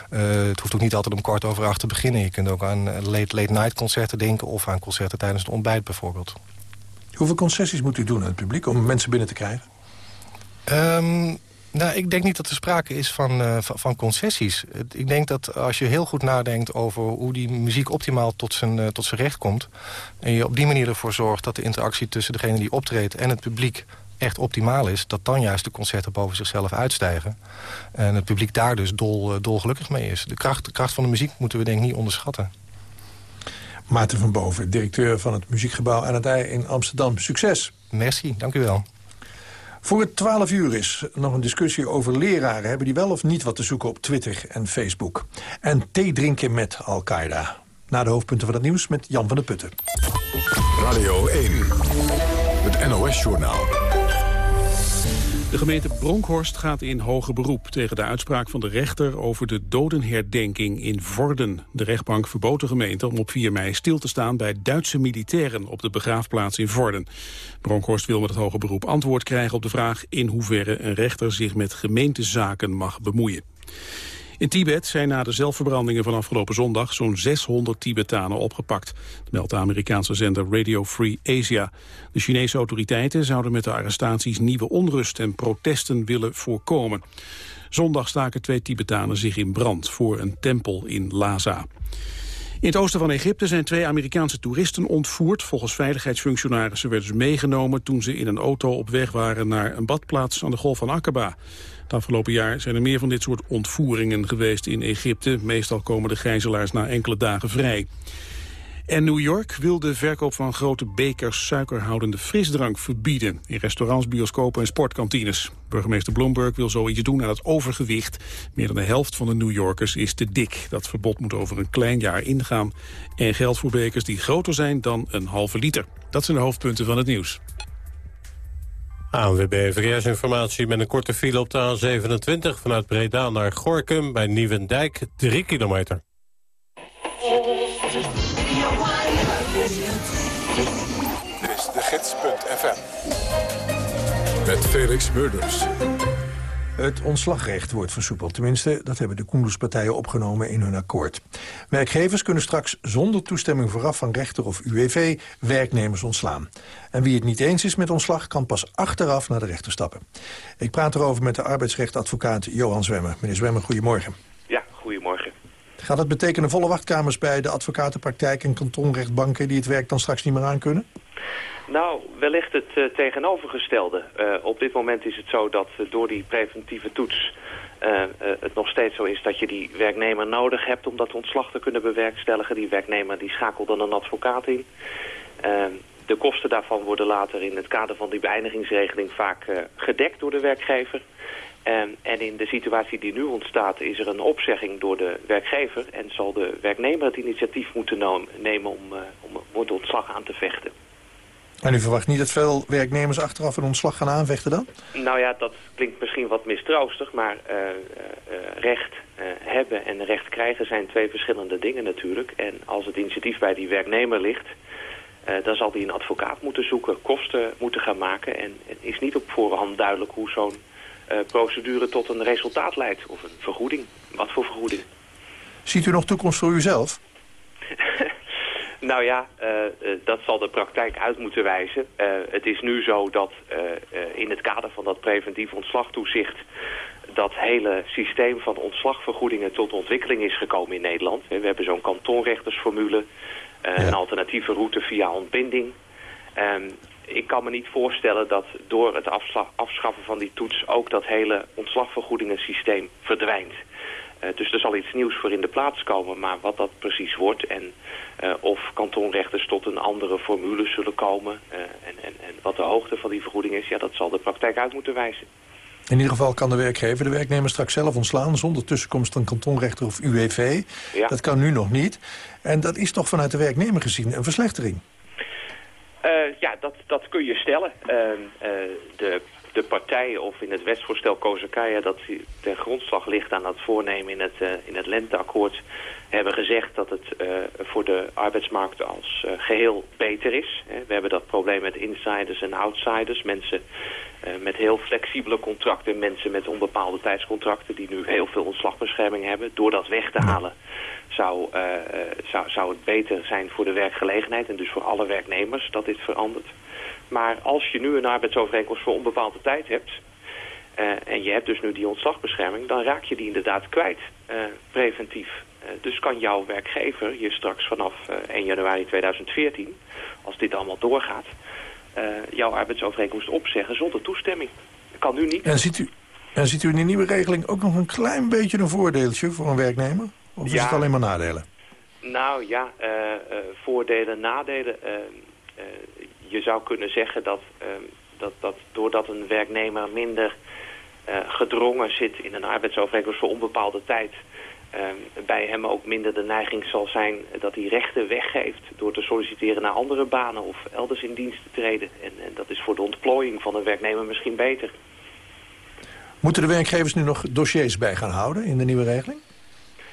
Uh, het hoeft ook niet altijd om kwart over acht te beginnen. Je kunt ook aan late, late night concerten denken... of aan concerten tijdens het ontbijt bijvoorbeeld. Hoeveel concessies moet u doen aan het publiek om mensen binnen te krijgen? Um, nou, ik denk niet dat er sprake is van, uh, van concessies. Ik denk dat als je heel goed nadenkt over hoe die muziek optimaal tot zijn, uh, tot zijn recht komt... en je op die manier ervoor zorgt dat de interactie tussen degene die optreedt en het publiek echt optimaal is... dat dan juist de concerten boven zichzelf uitstijgen. En het publiek daar dus dol, uh, dolgelukkig mee is. De kracht, de kracht van de muziek moeten we denk ik niet onderschatten. Maarten van Boven, directeur van het Muziekgebouw aan het IJ in Amsterdam. Succes! Merci, dank u wel. Voor het 12 uur is nog een discussie over leraren. Hebben die wel of niet wat te zoeken op Twitter en Facebook? En thee drinken met Al-Qaeda. Na de hoofdpunten van het nieuws met Jan van der Putten. Radio 1, het NOS-journaal. De gemeente Bronkhorst gaat in hoger beroep tegen de uitspraak van de rechter over de dodenherdenking in Vorden. De rechtbank verbood de gemeente om op 4 mei stil te staan bij Duitse militairen op de begraafplaats in Vorden. Bronkhorst wil met het hoger beroep antwoord krijgen op de vraag in hoeverre een rechter zich met gemeentezaken mag bemoeien. In Tibet zijn na de zelfverbrandingen van afgelopen zondag zo'n 600 Tibetanen opgepakt, meldt de Amerikaanse zender Radio Free Asia. De Chinese autoriteiten zouden met de arrestaties nieuwe onrust en protesten willen voorkomen. Zondag staken twee Tibetanen zich in brand voor een tempel in Lhasa. In het oosten van Egypte zijn twee Amerikaanse toeristen ontvoerd. Volgens veiligheidsfunctionarissen werden ze meegenomen toen ze in een auto op weg waren naar een badplaats aan de Golf van Aqaba. Het afgelopen jaar zijn er meer van dit soort ontvoeringen geweest in Egypte. Meestal komen de gijzelaars na enkele dagen vrij. En New York wil de verkoop van grote bekers suikerhoudende frisdrank verbieden... in restaurants, bioscopen en sportkantines. Burgemeester Bloomberg wil zoiets doen aan het overgewicht. Meer dan de helft van de New Yorkers is te dik. Dat verbod moet over een klein jaar ingaan. En geldt voor bekers die groter zijn dan een halve liter. Dat zijn de hoofdpunten van het nieuws. ANWB Verkeersinformatie met een korte file op de A27... vanuit Breda naar Gorkum bij Nieuwendijk, 3 kilometer. Dit is de gids.fm. Met Felix Murders. Het ontslagrecht wordt versoepeld. Tenminste, dat hebben de Koenderspartijen opgenomen in hun akkoord. Werkgevers kunnen straks zonder toestemming vooraf van rechter of UWV werknemers ontslaan. En wie het niet eens is met ontslag kan pas achteraf naar de rechter stappen. Ik praat erover met de arbeidsrechtadvocaat Johan Zwemmer. Meneer Zwemmer, goedemorgen. Ja, goedemorgen. Gaat dat betekenen volle wachtkamers bij de advocatenpraktijk en kantonrechtbanken die het werk dan straks niet meer aankunnen? Nou, wellicht het uh, tegenovergestelde. Uh, op dit moment is het zo dat uh, door die preventieve toets het nog steeds zo is dat je die werknemer nodig hebt om dat ontslag te kunnen bewerkstelligen. Die werknemer die schakelt dan een advocaat in. de kosten daarvan worden later in het kader van die beëindigingsregeling vaak gedekt door de werkgever. En, en in de situatie die nu ontstaat is er een opzegging door de werkgever... en zal de werknemer het initiatief moeten nemen om, om, om het ontslag aan te vechten. En u verwacht niet dat veel werknemers achteraf een ontslag gaan aanvechten dan? Nou ja, dat klinkt misschien wat mistroostig, maar uh, uh, recht uh, hebben en recht krijgen zijn twee verschillende dingen natuurlijk. En als het initiatief bij die werknemer ligt, dan zal die een advocaat moeten zoeken, kosten moeten gaan maken. En het is niet op voorhand duidelijk hoe zo'n procedure tot een resultaat leidt. Of een vergoeding. Wat voor vergoeding? Ziet u nog toekomst voor uzelf? Nou ja, uh, uh, dat zal de praktijk uit moeten wijzen. Uh, het is nu zo dat in het kader van dat preventief ontslagtoezicht... dat hele systeem van ontslagvergoedingen tot ontwikkeling is gekomen in Nederland. We hebben zo'n kantonrechtersformule, ja. een alternatieve route via ontbinding. Um, ik kan me niet voorstellen dat door het afschaffen van die toets... ook dat hele ontslagvergoedingensysteem verdwijnt. Uh, dus er zal iets nieuws voor in de plaats komen, maar wat dat precies wordt... en uh, of kantonrechters tot een andere formule zullen komen... Uh, en, en, en wat de hoogte van die vergoeding is, ja, dat zal de praktijk uit moeten wijzen. In ieder geval kan de werkgever de werknemer straks zelf ontslaan... zonder tussenkomst van kantonrechter of UWV. Ja. Dat kan nu nog niet. En dat is toch vanuit de werknemer gezien een verslechtering? Uh, ja, dat, dat kun je stellen. Uh, uh, de, de partijen of in het wetsvoorstel Kozakaya... dat ten grondslag ligt aan dat voornemen in het, in het lenteakkoord... hebben gezegd dat het voor de arbeidsmarkt als geheel beter is. We hebben dat probleem met insiders en outsiders. Mensen met heel flexibele contracten. Mensen met onbepaalde tijdscontracten... die nu heel veel ontslagbescherming hebben. Door dat weg te halen zou, zou, zou het beter zijn voor de werkgelegenheid en dus voor alle werknemers dat dit verandert. Maar als je nu een arbeidsovereenkomst voor onbepaalde tijd hebt... Uh, en je hebt dus nu die ontslagbescherming... dan raak je die inderdaad kwijt, uh, preventief. dus kan jouw werkgever je straks vanaf 1 januari 2014... als dit allemaal doorgaat... jouw arbeidsovereenkomst opzeggen zonder toestemming. Dat kan nu niet. En ziet, u, en ziet u in die nieuwe regeling ook nog een klein beetje een voordeeltje voor een werknemer? Of is Ja. het alleen maar nadelen? Nou ja, eh, eh, voordelen, nadelen. Je zou kunnen zeggen dat, eh, dat, dat doordat een werknemer minder eh, gedrongen zit in een arbeidsovereenkomst voor onbepaalde tijd... eh, bij hem ook minder de neiging zal zijn dat hij rechten weggeeft... door te solliciteren naar andere banen of elders in dienst te treden. En, en dat is voor de ontplooiing van een werknemer misschien beter. Moeten de werkgevers nu nog dossiers bij gaan houden in de nieuwe regeling?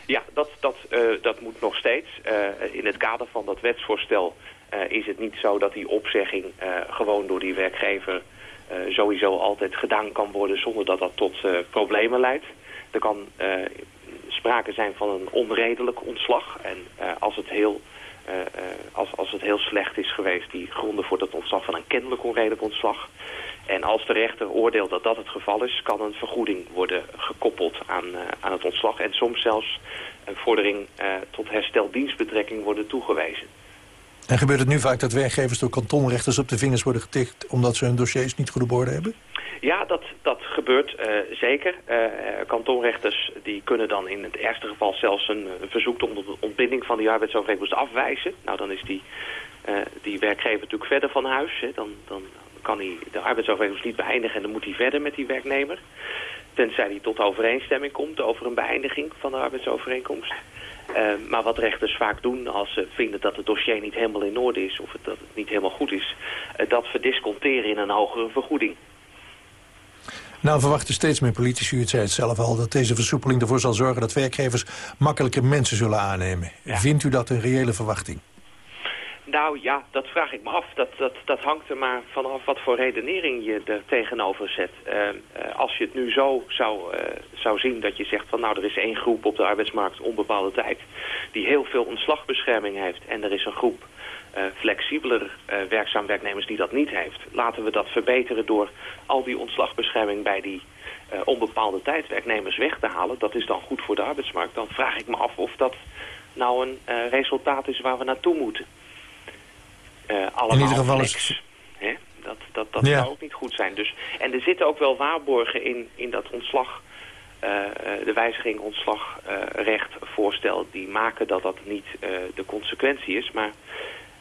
Ja, dat, dat, eh, dat moet nog steeds. Eh, in het kader van dat wetsvoorstel is het niet zo dat die opzegging eh, gewoon door die werkgever eh, sowieso altijd gedaan kan worden zonder dat dat tot eh, problemen leidt. Er kan eh, sprake zijn van een onredelijk ontslag. En eh, als, het heel, eh, eh, als, als het heel slecht is geweest, die gronden voor dat ontslag van een kennelijk onredelijk ontslag. En als de rechter oordeelt dat dat het geval is, kan een vergoeding worden gekoppeld aan, eh, aan het ontslag. En soms zelfs een vordering eh, tot herstel dienstbetrekking worden toegewezen. En gebeurt het nu vaak dat werkgevers door kantonrechters op de vingers worden getikt... omdat ze hun dossiers niet goed op orde hebben? Ja, dat, dat gebeurt eh, zeker. Eh, kantonrechters die kunnen dan in het ergste geval zelfs een, een verzoek tot ontbinding van die arbeidsovereenkomst afwijzen. Nou, dan is die, eh, die werkgever natuurlijk verder van huis. Hè. Dan, dan kan hij de arbeidsovereenkomst niet beëindigen en dan moet hij verder met die werknemer. Tenzij hij tot overeenstemming komt over een beëindiging van de arbeidsovereenkomst. Eh, maar wat rechters vaak doen als ze vinden dat het dossier niet helemaal in orde is... of het, dat het niet helemaal goed is, eh, dat verdisconteren in een hogere vergoeding. Nou verwachten steeds meer politici, u zei het zelf al... dat deze versoepeling ervoor zal zorgen dat werkgevers makkelijker mensen zullen aannemen. Vindt u dat een reële verwachting? Nou ja, dat vraag ik me af. Dat, dat, dat hangt er maar vanaf wat voor redenering je er tegenover zet. Eh, eh, als je het nu zo zou, eh, zou zien dat je zegt van nou er is één groep op de arbeidsmarkt onbepaalde tijd die heel veel ontslagbescherming heeft en er is een groep eh, flexibeler werkzaam werknemers die dat niet heeft. Laten we dat verbeteren door al die ontslagbescherming bij die onbepaalde tijd werknemers weg te halen. Dat is dan goed voor de arbeidsmarkt. Dan vraag ik me af of dat nou een resultaat is waar we naartoe moeten. Eh, allemaal In ieder geval flex. is- Hè? Dat, dat, dat Ja. zou ook niet goed zijn. Dus, en er zitten ook wel waarborgen in, in dat ontslag, eh, eh, de wijziging ontslagrecht voorstel, die maken dat dat niet eh, de consequentie is. Maar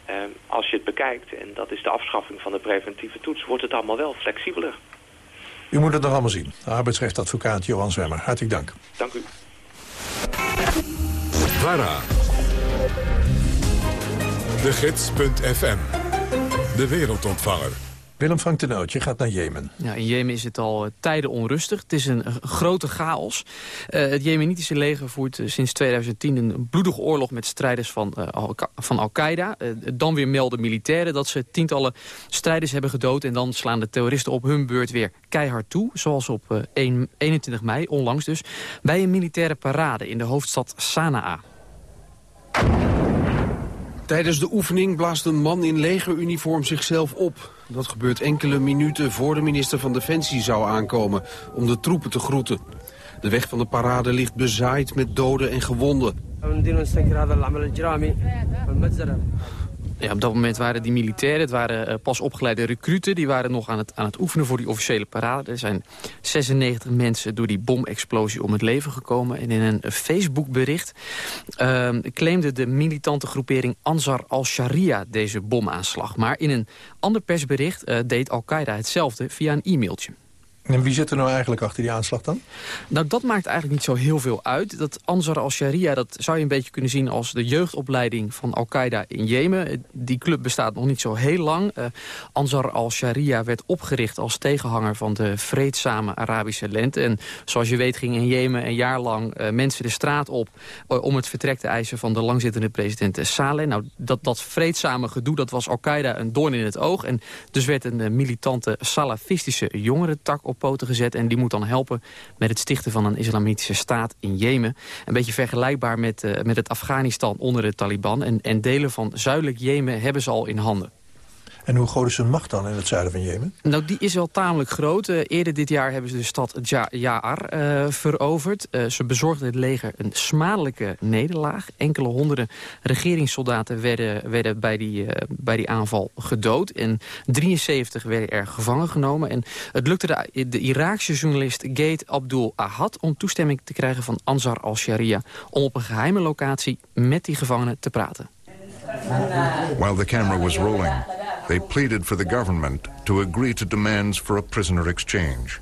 eh, als je het bekijkt, en dat is de afschaffing van de preventieve toets, wordt het allemaal wel flexibeler. U moet het nog allemaal zien. Arbeidsrechtadvocaat Johan Zwemmer, hartelijk dank. Dank u. VARA. De Gids.fm. De wereldontvanger. Willem Frank Tenoot, je gaat naar Jemen. Ja, in Jemen is het al eh, tijden onrustig. Het is een eh, grote chaos. Eh, het Jemenitische leger voert sinds 2010 een bloedige oorlog met strijders van, eh, Al- van Al-Qaeda. Eh, dan weer melden militairen dat ze tientallen strijders hebben gedood. En dan slaan de terroristen op hun beurt weer keihard toe. Zoals op eh, 1 21 mei, onlangs dus, bij een militaire parade in de hoofdstad Sanaa. Tijdens de oefening blaast een man in legeruniform zichzelf op. Dat gebeurt enkele minuten voor de minister van Defensie zou aankomen om de troepen te groeten. De weg van de parade ligt bezaaid met doden en gewonden. Ja, op dat moment waren die militairen, het waren eh, pas opgeleide recruten... die waren nog aan het, aan het oefenen voor die officiële parade. Er zijn 96 mensen door die bomexplosie om het leven gekomen. En in een Facebookbericht uh, claimde de militante groepering Ansar al-Sharia deze bomaanslag. Maar in een ander persbericht eh, deed Al-Qaeda hetzelfde via een e-mailtje. En wie zit er nou eigenlijk achter die aanslag dan? Nou, dat maakt eigenlijk niet zo heel veel uit. Dat Ansar al-Sharia, dat zou je een beetje kunnen zien als de jeugdopleiding van Al-Qaeda in Jemen. Die club bestaat nog niet zo heel lang. Uh, Ansar al-Sharia werd opgericht als tegenhanger van de vreedzame Arabische lente. En zoals je weet ging in Jemen een jaar lang uh, mensen de straat op uh, om het vertrek te eisen van de langzittende president Saleh. Nou, dat, dat vreedzame gedoe, dat was Al-Qaeda een doorn in het oog. En dus werd een militante salafistische jongerentak op poten gezet. En die moet dan helpen met het stichten van een islamitische staat in Jemen. Een beetje vergelijkbaar met, uh, met het Afghanistan onder de Taliban. En, en delen van zuidelijk Jemen hebben ze al in handen. En hoe groot is hun macht dan in het zuiden van Jemen? Nou, die is wel tamelijk groot. Uh, eerder dit jaar hebben ze de stad Ja'ar uh, veroverd. Uh, ze bezorgden het leger een smadelijke nederlaag. Enkele honderden regeringssoldaten werden, werden bij, die, bij die aanval gedood. En 73 werden er gevangen genomen. En het lukte de, de Iraakse journalist Gate Abdul Ahad... om toestemming te krijgen van Ansar al-Sharia... om op een geheime locatie met die gevangenen te praten. While the camera was rolling, they pleaded for the government to agree to demands for a prisoner exchange.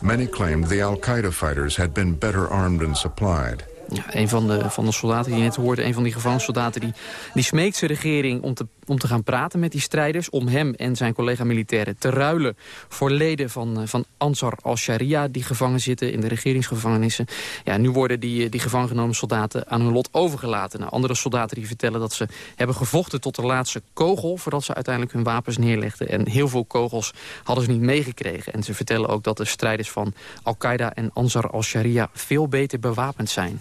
Many claimed the Al-Qaeda fighters had been better armed and supplied. Ja, een van de, van de soldaten die je net hoorde, een van die gevangensoldaten... die, die smeekt zijn regering om te, om te gaan praten met die strijders... om hem en zijn collega-militairen te ruilen voor leden van, van Ansar al-Sharia... die gevangen zitten in de regeringsgevangenissen. Ja, nu worden die, die gevangen genomen soldaten aan hun lot overgelaten. Nou, andere soldaten die vertellen dat ze hebben gevochten tot de laatste kogel... voordat ze uiteindelijk hun wapens neerlegden. En heel veel kogels hadden ze niet meegekregen. En ze vertellen ook dat de strijders van Al-Qaeda en Ansar al-Sharia... veel beter bewapend zijn.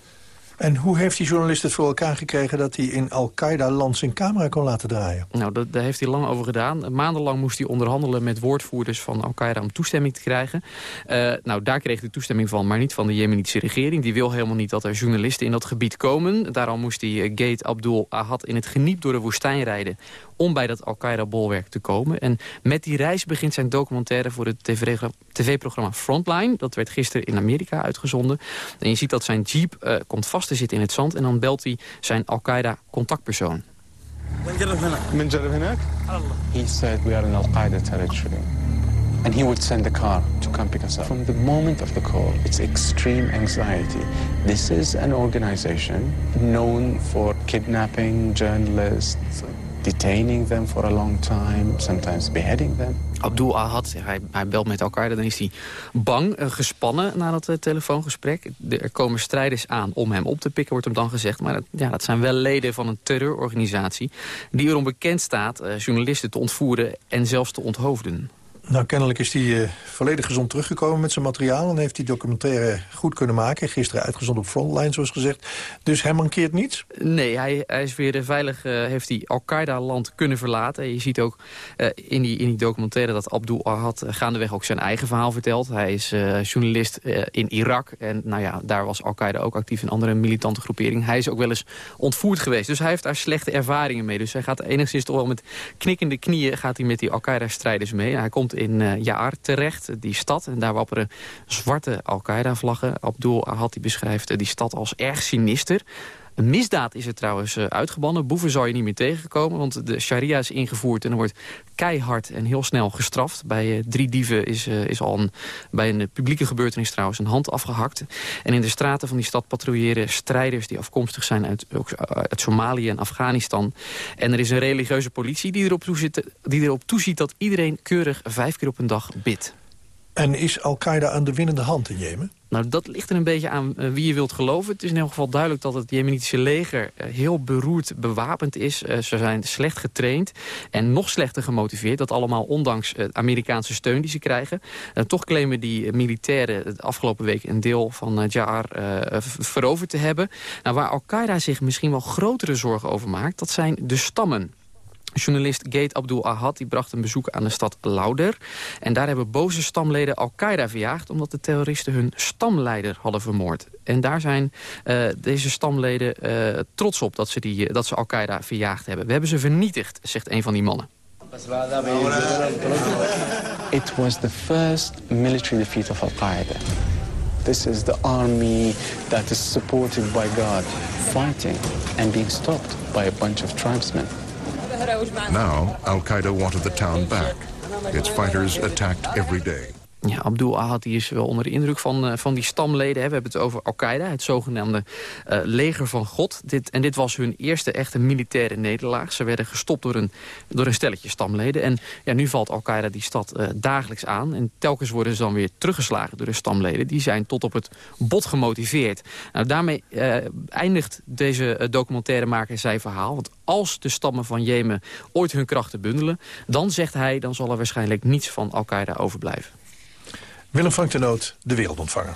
En hoe heeft die journalist het voor elkaar gekregen... dat hij in Al-Qaeda-land zijn camera kon laten draaien? Nou, daar heeft hij lang over gedaan. Maandenlang moest hij onderhandelen met woordvoerders van Al-Qaeda... om toestemming te krijgen. Uh, nou, daar kreeg hij toestemming van, maar niet van de Jemenitische regering. Die wil helemaal niet dat er journalisten in dat gebied komen. Daarom moest hij uh, Gate Abdul Ahad in het geniep door de woestijn rijden om bij dat Al-Qaeda-bolwerk te komen. En met die reis begint zijn documentaire voor het tv-programma Frontline. Dat werd gisteren in Amerika uitgezonden. En je ziet dat zijn jeep uh, komt vast te zitten in het zand... en dan belt hij zijn Al-Qaeda-contactpersoon. He said we are in Al-Qaeda territory. And he would send a car to come pick us up. From the moment of the call, it's extreme anxiety. This is an organization known for kidnapping journalists, detaining them for a long time, sometimes beheading them. Abdul Ahad, hij, hij belt met elkaar, dan is hij bang, uh, gespannen na dat uh, telefoongesprek. Er komen strijders aan om hem op te pikken, wordt hem dan gezegd. Maar dat, ja, dat zijn wel leden van een terreurorganisatie... die erom bekend staat uh, journalisten te ontvoeren en zelfs te onthoofden. Nou, kennelijk is hij uh, volledig gezond teruggekomen met zijn materiaal... en heeft die documentaire goed kunnen maken. Gisteren uitgezonden op Frontline, zoals gezegd. Dus hij mankeert niets? Nee, hij, hij is weer veilig, uh, heeft hij Al-Qaeda-land kunnen verlaten. Je ziet ook in, die, in die documentaire dat Abdul Ahad gaandeweg ook zijn eigen verhaal vertelt. Hij is journalist in Irak. En nou ja, daar was Al-Qaeda ook actief in andere militante groeperingen. Hij is ook wel eens ontvoerd geweest. Dus hij heeft daar slechte ervaringen mee. Dus hij gaat enigszins toch wel met knikkende knieën... gaat hij met die Al-Qaeda-strijders mee. Hij komt in uh, Jaar terecht, die stad. En daar wapperen zwarte Al-Qaeda-vlaggen. Abdul Ahad die beschrijft die stad als erg sinister. Een misdaad is er trouwens uh, uitgebannen. Boeven zou je niet meer tegenkomen, want de sharia is ingevoerd... en er wordt keihard en heel snel gestraft. Bij uh, drie dieven is, uh, is al bij een publieke gebeurtenis trouwens een hand afgehakt. En in de straten van die stad patrouilleren strijders... die afkomstig zijn uit, Somalië en Afghanistan. En er is een religieuze politie die erop, toeziet, die erop toeziet... dat iedereen keurig vijf keer op een dag bidt. En is Al-Qaeda aan de winnende hand in Jemen? Nou, dat ligt er een beetje aan uh, wie je wilt geloven. Het is in elk geval duidelijk dat het Jemenitische leger uh, heel beroerd bewapend is. Uh, ze zijn slecht getraind en nog slechter gemotiveerd. Dat allemaal ondanks Amerikaanse steun die ze krijgen. toch claimen die militairen de afgelopen week een deel van Jaar veroverd te hebben. Nou, waar Al-Qaeda zich misschien wel grotere zorgen over maakt... dat zijn de stammen. Journalist Gate Abdul Ahad die bracht een bezoek aan de stad Lauder. En daar hebben boze stamleden Al-Qaeda verjaagd... omdat de terroristen hun stamleider hadden vermoord. En daar zijn uh, deze stamleden uh, trots op dat ze, die, dat ze Al-Qaeda verjaagd hebben. We hebben ze vernietigd, zegt een van die mannen. It was the first military defeat of Al-Qaeda. This is the army that is supported by God, fighting and being stopped by a bunch of tribesmen. Now, Al Qaeda wanted the town back. Its fighters attacked every day. Ja, Abdul Ahad die is wel onder de indruk van, uh, van die stamleden. Hè. We hebben het over Al-Qaeda, het zogenaamde uh, leger van God. Dit, en dit was hun eerste echte militaire nederlaag. Ze werden gestopt door een, door een stelletje stamleden. En ja, nu valt Al-Qaeda die stad uh, dagelijks aan. En telkens worden ze dan weer teruggeslagen door de stamleden. Die zijn tot op het bot gemotiveerd. Nou, daarmee eindigt deze documentairemaker zijn verhaal. Want als de stammen van Jemen ooit hun krachten bundelen... dan zegt hij, dan zal er waarschijnlijk niets van Al-Qaeda overblijven. Willem Frank de Noot, de.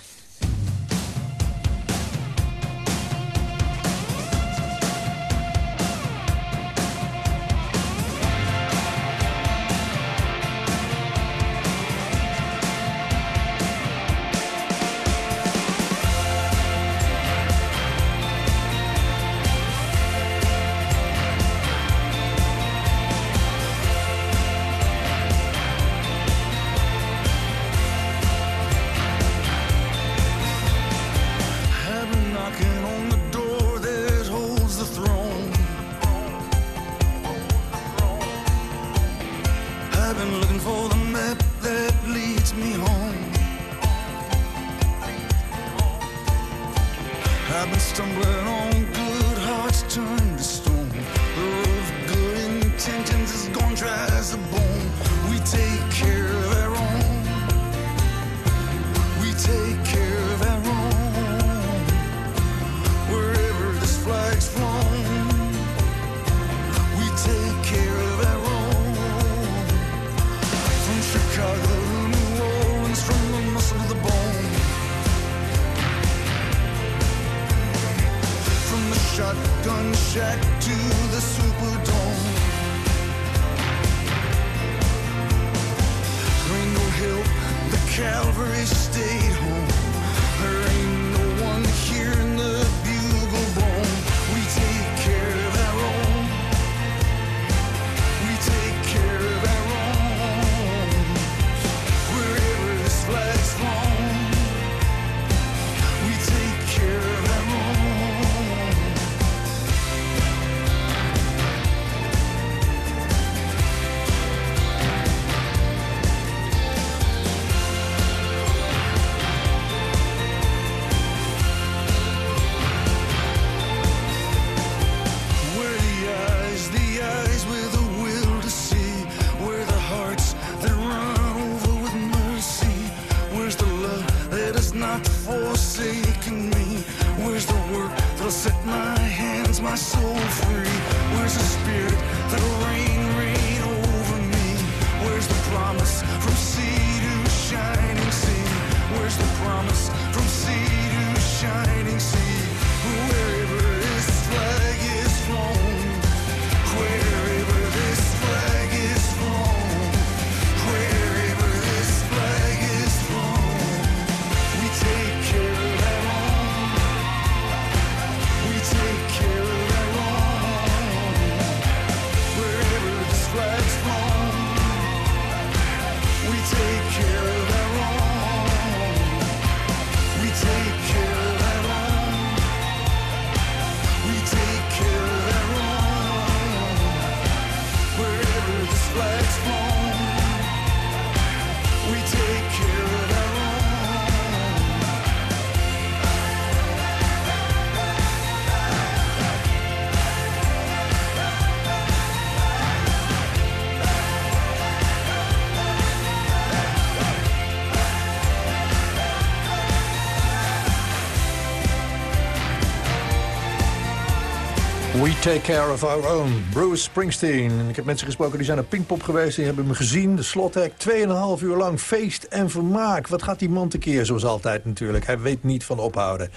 Take care of our own. Bruce Springsteen. Ik heb mensen gesproken die zijn naar Pinkpop geweest. Die hebben me gezien. De slothek. 2,5 uur lang feest en vermaak. Wat gaat die man tekeer zoals altijd natuurlijk. Hij weet niet van ophouden.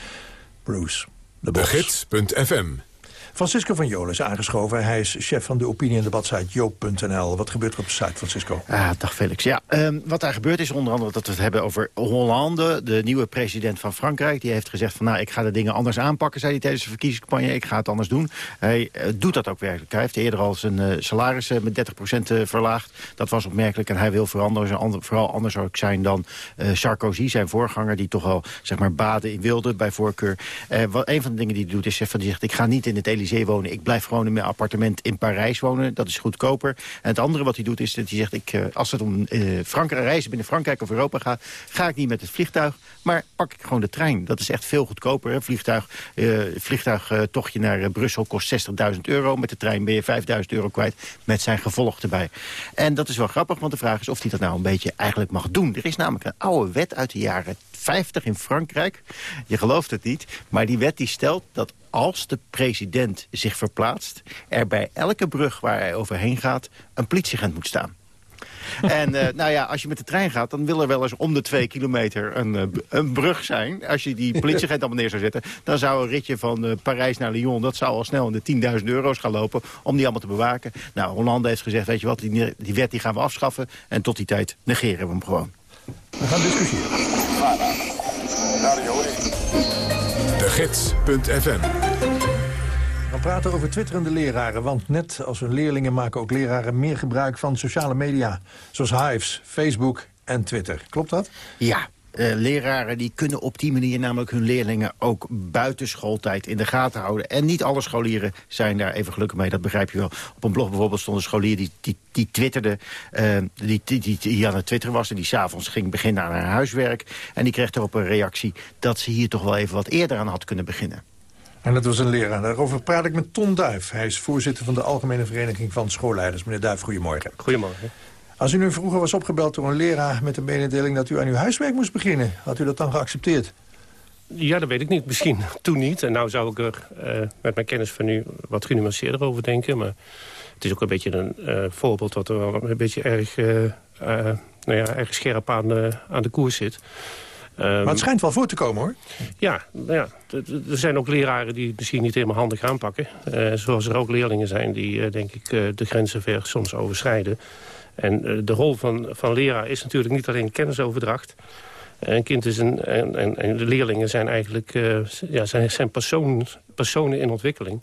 Bruce. De, de gids.fm Francisco van Jolen is aangeschoven. Hij is chef van de opinie- en debatsite joop.nl. Wat gebeurt er op de site, Francisco? Ah, dag Felix. Ja, um, wat daar gebeurt is onder andere dat we het hebben over Hollande... de nieuwe president van Frankrijk. Die heeft gezegd van nou, ik ga de dingen anders aanpakken... zei hij tijdens de verkiezingscampagne. Ik ga het anders doen. Hij uh, doet dat ook werkelijk. Hij heeft eerder al zijn uh, salaris uh, met 30% verlaagd. Dat was opmerkelijk en hij wil veranderen. Ander, vooral anders ook zijn dan Sarkozy, zijn voorganger... die toch al zeg maar baden in wilde bij voorkeur. wat, een van de dingen die hij doet is van, die zegt... ik ga niet in het Champs-Élysées wonen. Ik blijf gewoon in mijn appartement in Parijs wonen. Dat is goedkoper. En het andere wat hij doet is dat hij zegt... Ik, als het om Frankrijk, reizen binnen Frankrijk of Europa gaat... ga ik niet met het vliegtuig, maar pak ik gewoon de trein. Dat is echt veel goedkoper. Hè? Vliegtuig, vliegtuigtochtje naar Brussel kost 60.000 euro. Met de trein ben je 5.000 euro kwijt met zijn gevolg erbij. En dat is wel grappig, want de vraag is of hij dat nou een beetje eigenlijk mag doen. Er is namelijk een oude wet uit de jaren 50 in Frankrijk. Je gelooft het niet, maar die wet die stelt dat als de president zich verplaatst... er bij elke brug waar hij overheen gaat een politieagent moet staan. En uh, nou ja, als je met de trein gaat, dan wil er wel eens om de twee kilometer een, uh, een brug zijn. Als je die politieagent allemaal neer zou zetten, dan zou een ritje van uh, Parijs naar Lyon, dat zou al snel in de 10.000 euro's gaan lopen om die allemaal te bewaken. Nou, Hollande heeft gezegd, weet je wat, die, die wet die gaan we afschaffen en tot die tijd negeren we hem gewoon. We gaan discussiëren. De Gids.fm we praten over twitterende leraren, want net als hun leerlingen maken ook leraren meer gebruik van sociale media. Zoals Hives, Facebook en Twitter. Klopt dat? Ja, uh, leraren die kunnen op die manier namelijk hun leerlingen ook buiten schooltijd in de gaten houden. En niet alle scholieren zijn daar even gelukkig mee, dat begrijp je wel. Op een blog bijvoorbeeld stond een scholier die, die, die twitterde, uh, die, die, die, die, aan het twitteren was en die s'avonds ging beginnen aan haar huiswerk. En die kreeg erop een reactie dat ze hier toch wel even wat eerder aan had kunnen beginnen. En dat was een leraar. Daarover praat ik met Ton Duif. Hij is voorzitter van de Algemene Vereniging van Schoolleiders. Meneer Duif, goedemorgen. Goedemorgen. Als u nu vroeger was opgebeld door een leraar met de mededeling dat u aan uw huiswerk moest beginnen, had u dat dan geaccepteerd? Ja, dat weet ik niet. Misschien toen niet. En nou zou ik er uh, met mijn kennis van nu wat genuanceerder over denken. Maar het is ook een beetje een uh, voorbeeld dat er wel een beetje erg, uh, nou ja, erg scherp aan de, aan de koers zit. Um, maar het schijnt wel voor te komen, hoor. Ja, nou ja, er zijn ook leraren die het misschien niet helemaal handig aanpakken. Zoals er ook leerlingen zijn die, denk ik, de grenzen ver soms overschrijden. En de rol van, van leraar is natuurlijk niet alleen kennisoverdracht. Een kind is een, en, en, en de leerlingen zijn eigenlijk ja, zijn, zijn persoon, personen in ontwikkeling.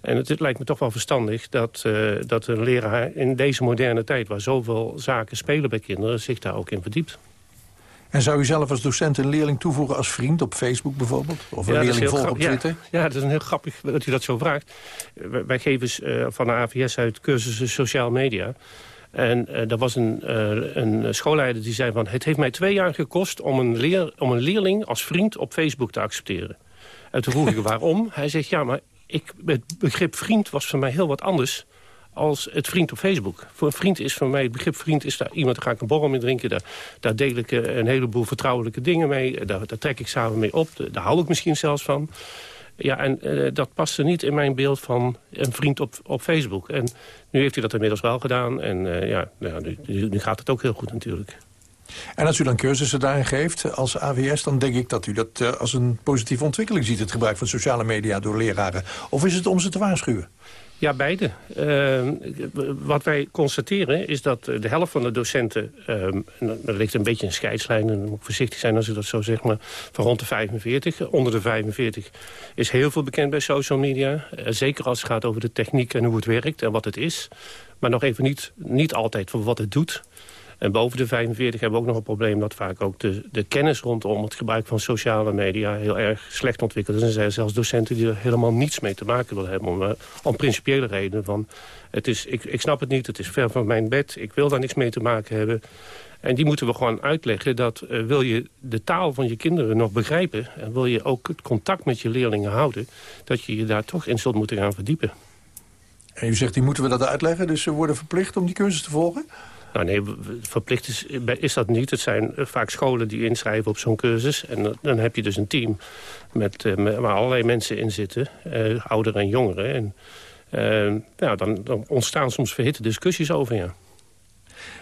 En het, het, lijkt me toch wel verstandig dat, dat een leraar in deze moderne tijd... waar zoveel zaken spelen bij kinderen, zich daar ook in verdiept. En zou u zelf als docent een leerling toevoegen als vriend op Facebook bijvoorbeeld? Of een ja, leerling volgen op Twitter? Ja, ja, dat is een heel grappig dat u dat zo vraagt. Wij, geven uh, van de AVS uit cursussen sociaal media. En uh, er was een, uh, een schoolleider die zei van... het heeft mij twee jaar gekost om een, leer, om een leerling als vriend op Facebook te accepteren. En toen vroeg ik waarom. Hij zegt, ja, maar ik, het begrip vriend was voor mij heel wat anders als het vriend op Facebook. Voor een vriend is voor mij, het begrip vriend is daar iemand, daar ga ik een borrel mee drinken. Daar, daar deel ik eh, een heleboel vertrouwelijke dingen mee. Daar, daar trek ik samen mee op. Daar hou ik misschien zelfs van. Ja, en uh, dat paste niet in mijn beeld van een vriend op, op Facebook. En nu heeft hij dat inmiddels wel gedaan. En uh, ja, nou, nu, nu, gaat het ook heel goed natuurlijk. En als u dan cursussen daarin geeft als AWS... dan denk ik dat u dat uh, als een positieve ontwikkeling ziet... het gebruik van sociale media door leraren. Of is het om ze te waarschuwen? Ja, beide. Uh, wat wij constateren is dat de helft van de docenten... Er ligt een beetje een scheidslijn, en moet ik voorzichtig zijn als ik dat zo zeg... maar van rond de 45, onder de 45 is heel veel bekend bij social media. Uh, zeker als het gaat over de techniek en hoe het werkt en wat het is. Maar nog even niet, niet altijd voor wat het doet. En boven de 45 hebben we ook nog een probleem... dat vaak ook de, de kennis rondom het gebruik van sociale media... heel erg slecht ontwikkeld is. En er zijn zelfs docenten die er helemaal niets mee te maken willen hebben... om, uh, om principiële redenen van... Het is, ik, ik snap het niet, het is ver van mijn bed... ik wil daar niks mee te maken hebben... En die moeten we gewoon uitleggen dat uh, wil je de taal van je kinderen nog begrijpen... en wil je ook het contact met je leerlingen houden... dat je je daar toch in zult moeten gaan verdiepen. En u zegt, die moeten we dat uitleggen, dus ze worden verplicht om die cursus te volgen? Nou nee, verplicht is, is dat niet. Het zijn eh, vaak scholen die inschrijven op zo'n cursus. En dan heb je dus een team met, eh, waar allerlei mensen in zitten. Uh, ouderen en jongeren. En nou, dan, dan, ontstaan soms verhitte discussies over, ja.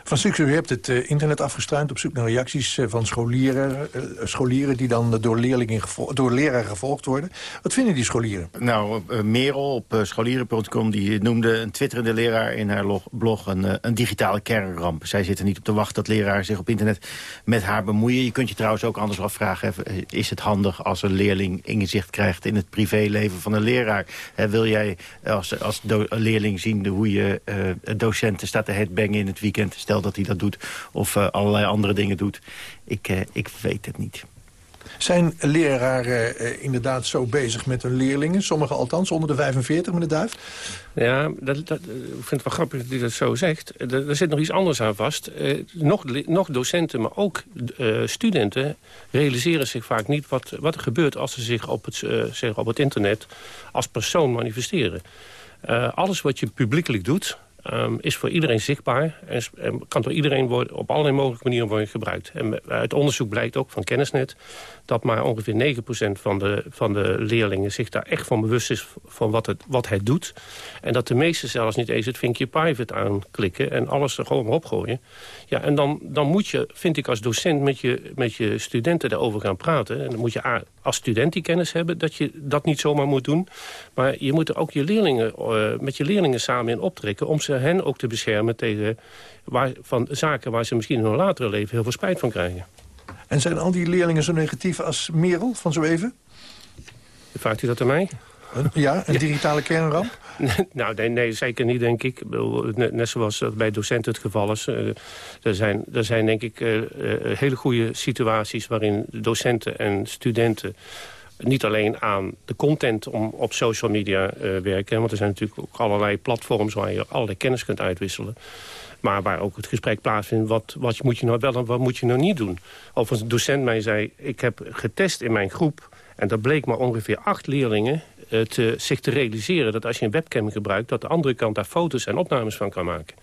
Van Six, u hebt het uh, internet afgestruind op zoek naar reacties uh, van scholieren, uh, scholieren die dan door, leerlingen door leraren gevolgd worden. Wat vinden die scholieren? Nou, Merel op scholieren.com noemde een twitterende leraar in haar blog een, een digitale kernramp. Zij zitten niet op te wachten dat leraren zich op internet met haar bemoeien. Je kunt je trouwens ook anders afvragen, is het handig als een leerling inzicht krijgt in het privéleven van een leraar? wil jij als, als leerling zien hoe je docenten staat te headbangen in het weekend? Dat hij dat doet. Of uh, allerlei andere dingen doet. Ik, uh, ik weet het niet. Zijn leraren eh, inderdaad zo bezig met hun leerlingen? Sommigen althans, onder de 45, meneer Duif? Ja, dat, dat, ik vind het wel grappig dat u dat zo zegt. Er, er zit nog iets anders aan vast. Eh, nog, nog docenten, maar ook eh, studenten realiseren zich vaak niet... Wat, wat er gebeurt als ze zich op het, eh, zeg, op het internet als persoon manifesteren. Eh, alles wat je publiekelijk doet, um, is voor iedereen zichtbaar... en, en kan door iedereen worden, op allerlei mogelijke manieren worden gebruikt. En uit onderzoek blijkt ook van Kennisnet... dat maar ongeveer 9% van de, van de leerlingen zich daar echt van bewust is... van wat het, wat het doet. En dat de meesten zelfs niet eens het vinkje private aanklikken... en alles er gewoon maar opgooien. Ja, en dan, dan moet je, vind ik als docent, met je, met je studenten daarover gaan praten. En dan moet je als student die kennis hebben... dat je dat niet zomaar moet doen. Maar je moet er ook je leerlingen, uh, met je leerlingen samen in optrekken... om ze hen ook te beschermen tegen waar, van zaken waar ze misschien in hun latere leven heel veel spijt van krijgen. En zijn al die leerlingen zo negatief als Merel van zo even? Vraagt u dat aan mij? Ja, een digitale kernramp? nou, nee, nee, zeker niet, denk ik. Net zoals dat bij docenten het geval is. Uh, er, zijn, er zijn, denk ik, uh, uh, hele goede situaties... waarin docenten en studenten niet alleen aan de content om op social media werken. Want er zijn natuurlijk ook allerlei platforms waar je allerlei kennis kunt uitwisselen. Maar waar ook het gesprek plaatsvindt, wat, wat moet je nou wel en wat moet je nou niet doen. Of een docent mij zei, ik heb getest in mijn groep... en dat bleek maar ongeveer acht leerlingen te, zich te realiseren... dat als je een webcam gebruikt, dat de andere kant daar foto's en opnames van kan maken.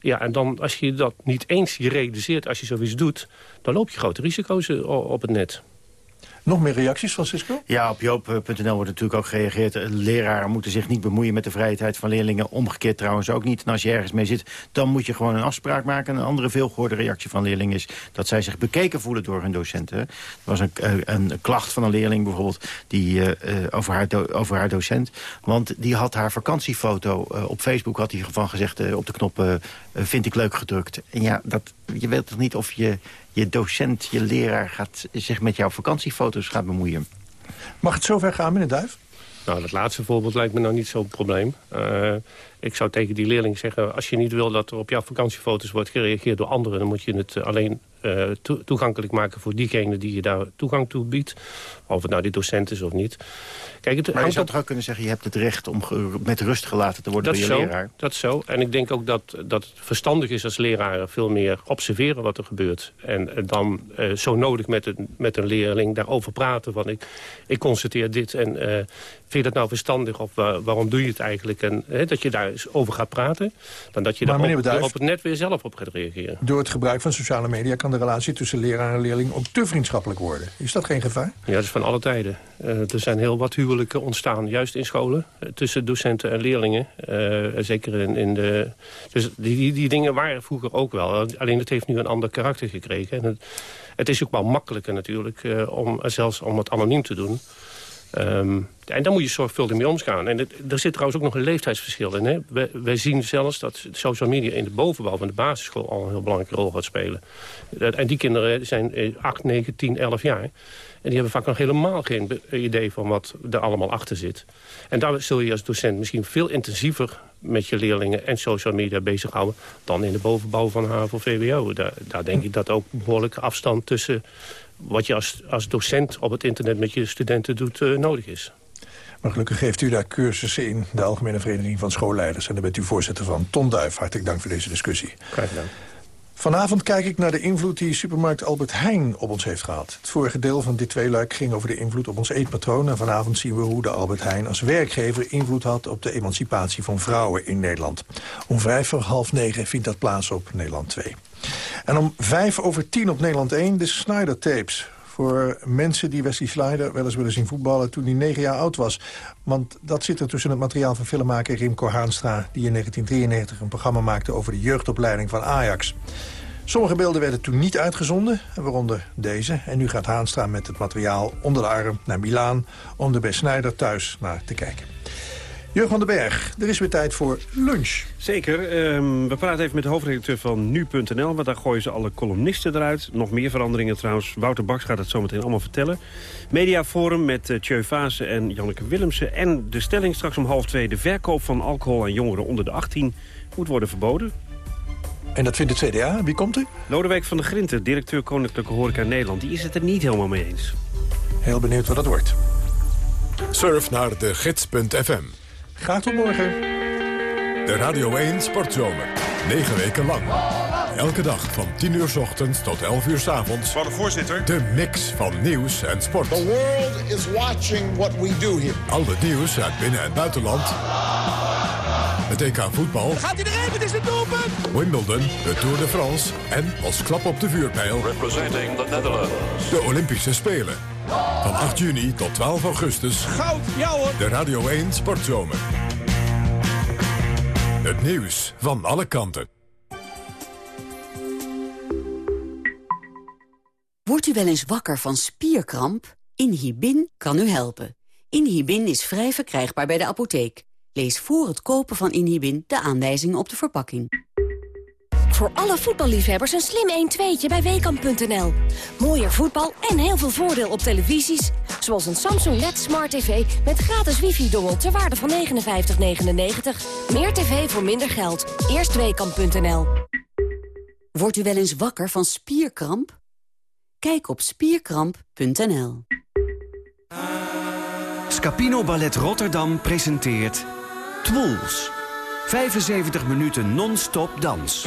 Ja, en dan als je dat niet eens realiseert als je zoiets doet... dan loop je grote risico's op het net. Nog meer reacties, Francisco? Ja, op joop.nl wordt natuurlijk ook gereageerd. Leraren moeten zich niet bemoeien met de vrijheid van leerlingen. Omgekeerd trouwens ook niet. En als je ergens mee zit, dan moet je gewoon een afspraak maken. Een andere veelgehoorde reactie van leerlingen is... dat zij zich bekeken voelen door hun docenten. Er was een, een klacht van een leerling bijvoorbeeld... Die, uh, over, haar over haar docent. Want die had haar vakantiefoto op Facebook... had hij van gezegd op de knop... vind ik leuk gedrukt. En ja, dat, je weet toch niet of je je docent, je leraar gaat zich met jouw vakantiefoto's gaat bemoeien. Mag het zover gaan, meneer Duif? Nou, dat laatste voorbeeld lijkt me nou niet zo'n probleem. Uh, ik zou tegen die leerling zeggen... als je niet wil dat er op jouw vakantiefoto's wordt gereageerd door anderen... dan moet je het alleen uh, toegankelijk maken voor diegene die je daar toegang toe biedt. Of het nou die docent is of niet. Kijk, het maar je zou toch ook kunnen zeggen... je hebt het recht om met rust gelaten te worden dat door je zo, leraar? Dat is zo. En ik denk ook dat, dat het verstandig is als leraren veel meer observeren wat er gebeurt. En dan uh, zo nodig met een, met een leerling daarover praten. Want ik, ik constateer dit en vind je dat nou verstandig of waarom doe je het eigenlijk? En dat je daar over gaat praten. Dan dat je daar op, op, het net weer zelf op gaat reageren. Door het gebruik van sociale media kan de relatie tussen leraar en leerling ook te vriendschappelijk worden. Is dat geen gevaar? Ja, dat is van alle tijden. er zijn heel wat huwelijken ontstaan, juist in scholen, tussen docenten en leerlingen. zeker in, in de... Dus die, die, die dingen waren vroeger ook wel. Alleen het heeft nu een ander karakter gekregen. En het, het is ook wel makkelijker natuurlijk, om, zelfs om het anoniem te doen. Um, en daar moet je zorgvuldig mee omgaan. En er zit trouwens ook nog een leeftijdsverschil in. Hè? Wij zien zelfs dat social media in de bovenbouw van de basisschool... al een heel belangrijke rol gaat spelen. En die kinderen zijn 8, 9, 10, 11 jaar. En die hebben vaak nog helemaal geen idee van wat er allemaal achter zit. En daar zul je als docent misschien veel intensiever met je leerlingen en social media bezighouden... dan in de bovenbouw van HAVO-VWO. Daar, daar denk ik dat ook behoorlijke afstand tussen wat je als, als docent op het internet met je studenten doet uh, nodig is. Maar gelukkig geeft u daar cursussen in de Algemene Vereniging van Schoolleiders. En daar bent u voorzitter van. Ton Duif, hartelijk dank voor deze discussie. Graag gedaan. Vanavond kijk ik naar de invloed die supermarkt Albert Heijn op ons heeft gehad. Het vorige deel van dit tweeluik ging over de invloed op ons eetpatroon... en vanavond zien we hoe de Albert Heijn als werkgever invloed had... op de emancipatie van vrouwen in Nederland. Om vijf voor half negen vindt dat plaats op Nederland 2. En om vijf over tien op Nederland 1 de Snyder Tapes voor mensen die Wesley Slider wel eens willen zien voetballen toen hij negen jaar oud was. Want dat zit er tussen het materiaal van filmmaker Rimco Haanstra... die in 1993 een programma maakte over de jeugdopleiding van Ajax. Sommige beelden werden toen niet uitgezonden, waaronder deze. En nu gaat Haanstra met het materiaal onder de arm naar Milaan... om er bij Snyder thuis naar te kijken. Jurgen van den Berg, er is weer tijd voor lunch. Zeker. Um, we praten even met de hoofdredacteur van Nu.nl... want daar gooien ze alle columnisten eruit. Nog meer veranderingen trouwens. Wouter Baks gaat het zometeen allemaal vertellen. Mediaforum met uh, Tjeu en Janneke Willemsen. En de stelling straks om half twee. De verkoop van alcohol aan jongeren onder de 18 moet worden verboden. En dat vindt het CDA. Wie komt er? Lodewijk van der Grinten, directeur Koninklijke Horeca Nederland. Die is het er niet helemaal mee eens. Heel benieuwd wat dat wordt. Surf naar de gids.fm. Graag tot morgen. De Radio 1 Sportzomer. 9 weken lang. Elke dag van 10 uur s ochtends tot 11 uur s avonds. Van de voorzitter. De mix van nieuws en sport. The world is watching what we do here. Al het nieuws uit binnen- en buitenland. Het EK voetbal. Gaat hij erin? Het is het doelpunt! Wimbledon, de Tour de France en als klap op de vuurpijl... Representing the Netherlands. De Olympische Spelen. Van 8 juni tot 12 augustus. Goud, ja hoor! De Radio 1 Sportzomer. Het nieuws van alle kanten. Wordt u wel eens wakker van spierkramp? Inhibin kan u helpen. Inhibin is vrij verkrijgbaar bij de apotheek. Lees voor het kopen van Inhibin de aanwijzingen op de verpakking. Voor alle voetballiefhebbers een slim 1-2'tje bij Weekamp.nl. Mooier voetbal en heel veel voordeel op televisies. Zoals een Samsung LED Smart TV met gratis wifi-dongel ter waarde van 59,99. Meer tv voor minder geld. Eerst Weekamp.nl. Wordt u wel eens wakker van spierkramp? Kijk op spierkramp.nl. Scapino Ballet Rotterdam presenteert Twools. 75 minuten non-stop dans.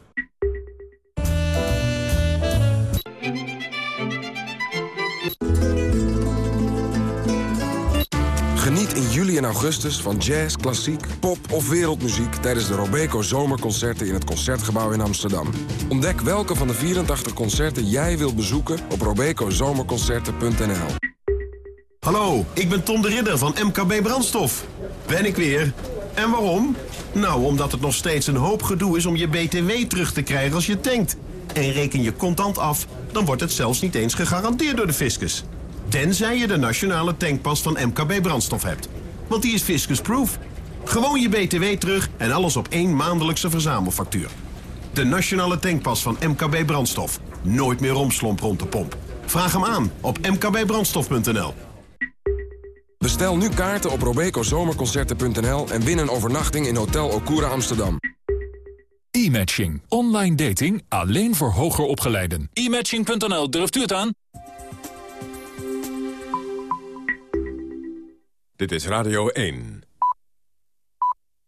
In juli en augustus van jazz, klassiek, pop of wereldmuziek... tijdens de Robeco Zomerconcerten in het Concertgebouw in Amsterdam. Ontdek welke van de 84 concerten jij wilt bezoeken op robecozomerconcerten.nl. Hallo, ik ben Tom de Ridder van MKB Brandstof. Ben ik weer. En waarom? Nou, omdat het nog steeds een hoop gedoe is om je BTW terug te krijgen als je tankt. En reken je contant af, dan wordt het zelfs niet eens gegarandeerd door de fiscus. Tenzij je de nationale tankpas van MKB Brandstof hebt. Want die is fiscusproof. Gewoon je BTW terug en alles op één maandelijkse verzamelfactuur. De nationale tankpas van MKB Brandstof. Nooit meer romslomp rond de pomp. Vraag hem aan op mkbbrandstof.nl. Bestel nu kaarten op robecozomerconcerten.nl en win een overnachting in Hotel Okura Amsterdam. E-matching. Online dating alleen voor hoger opgeleiden. E-matching.nl, durft u het aan? Dit is Radio 1.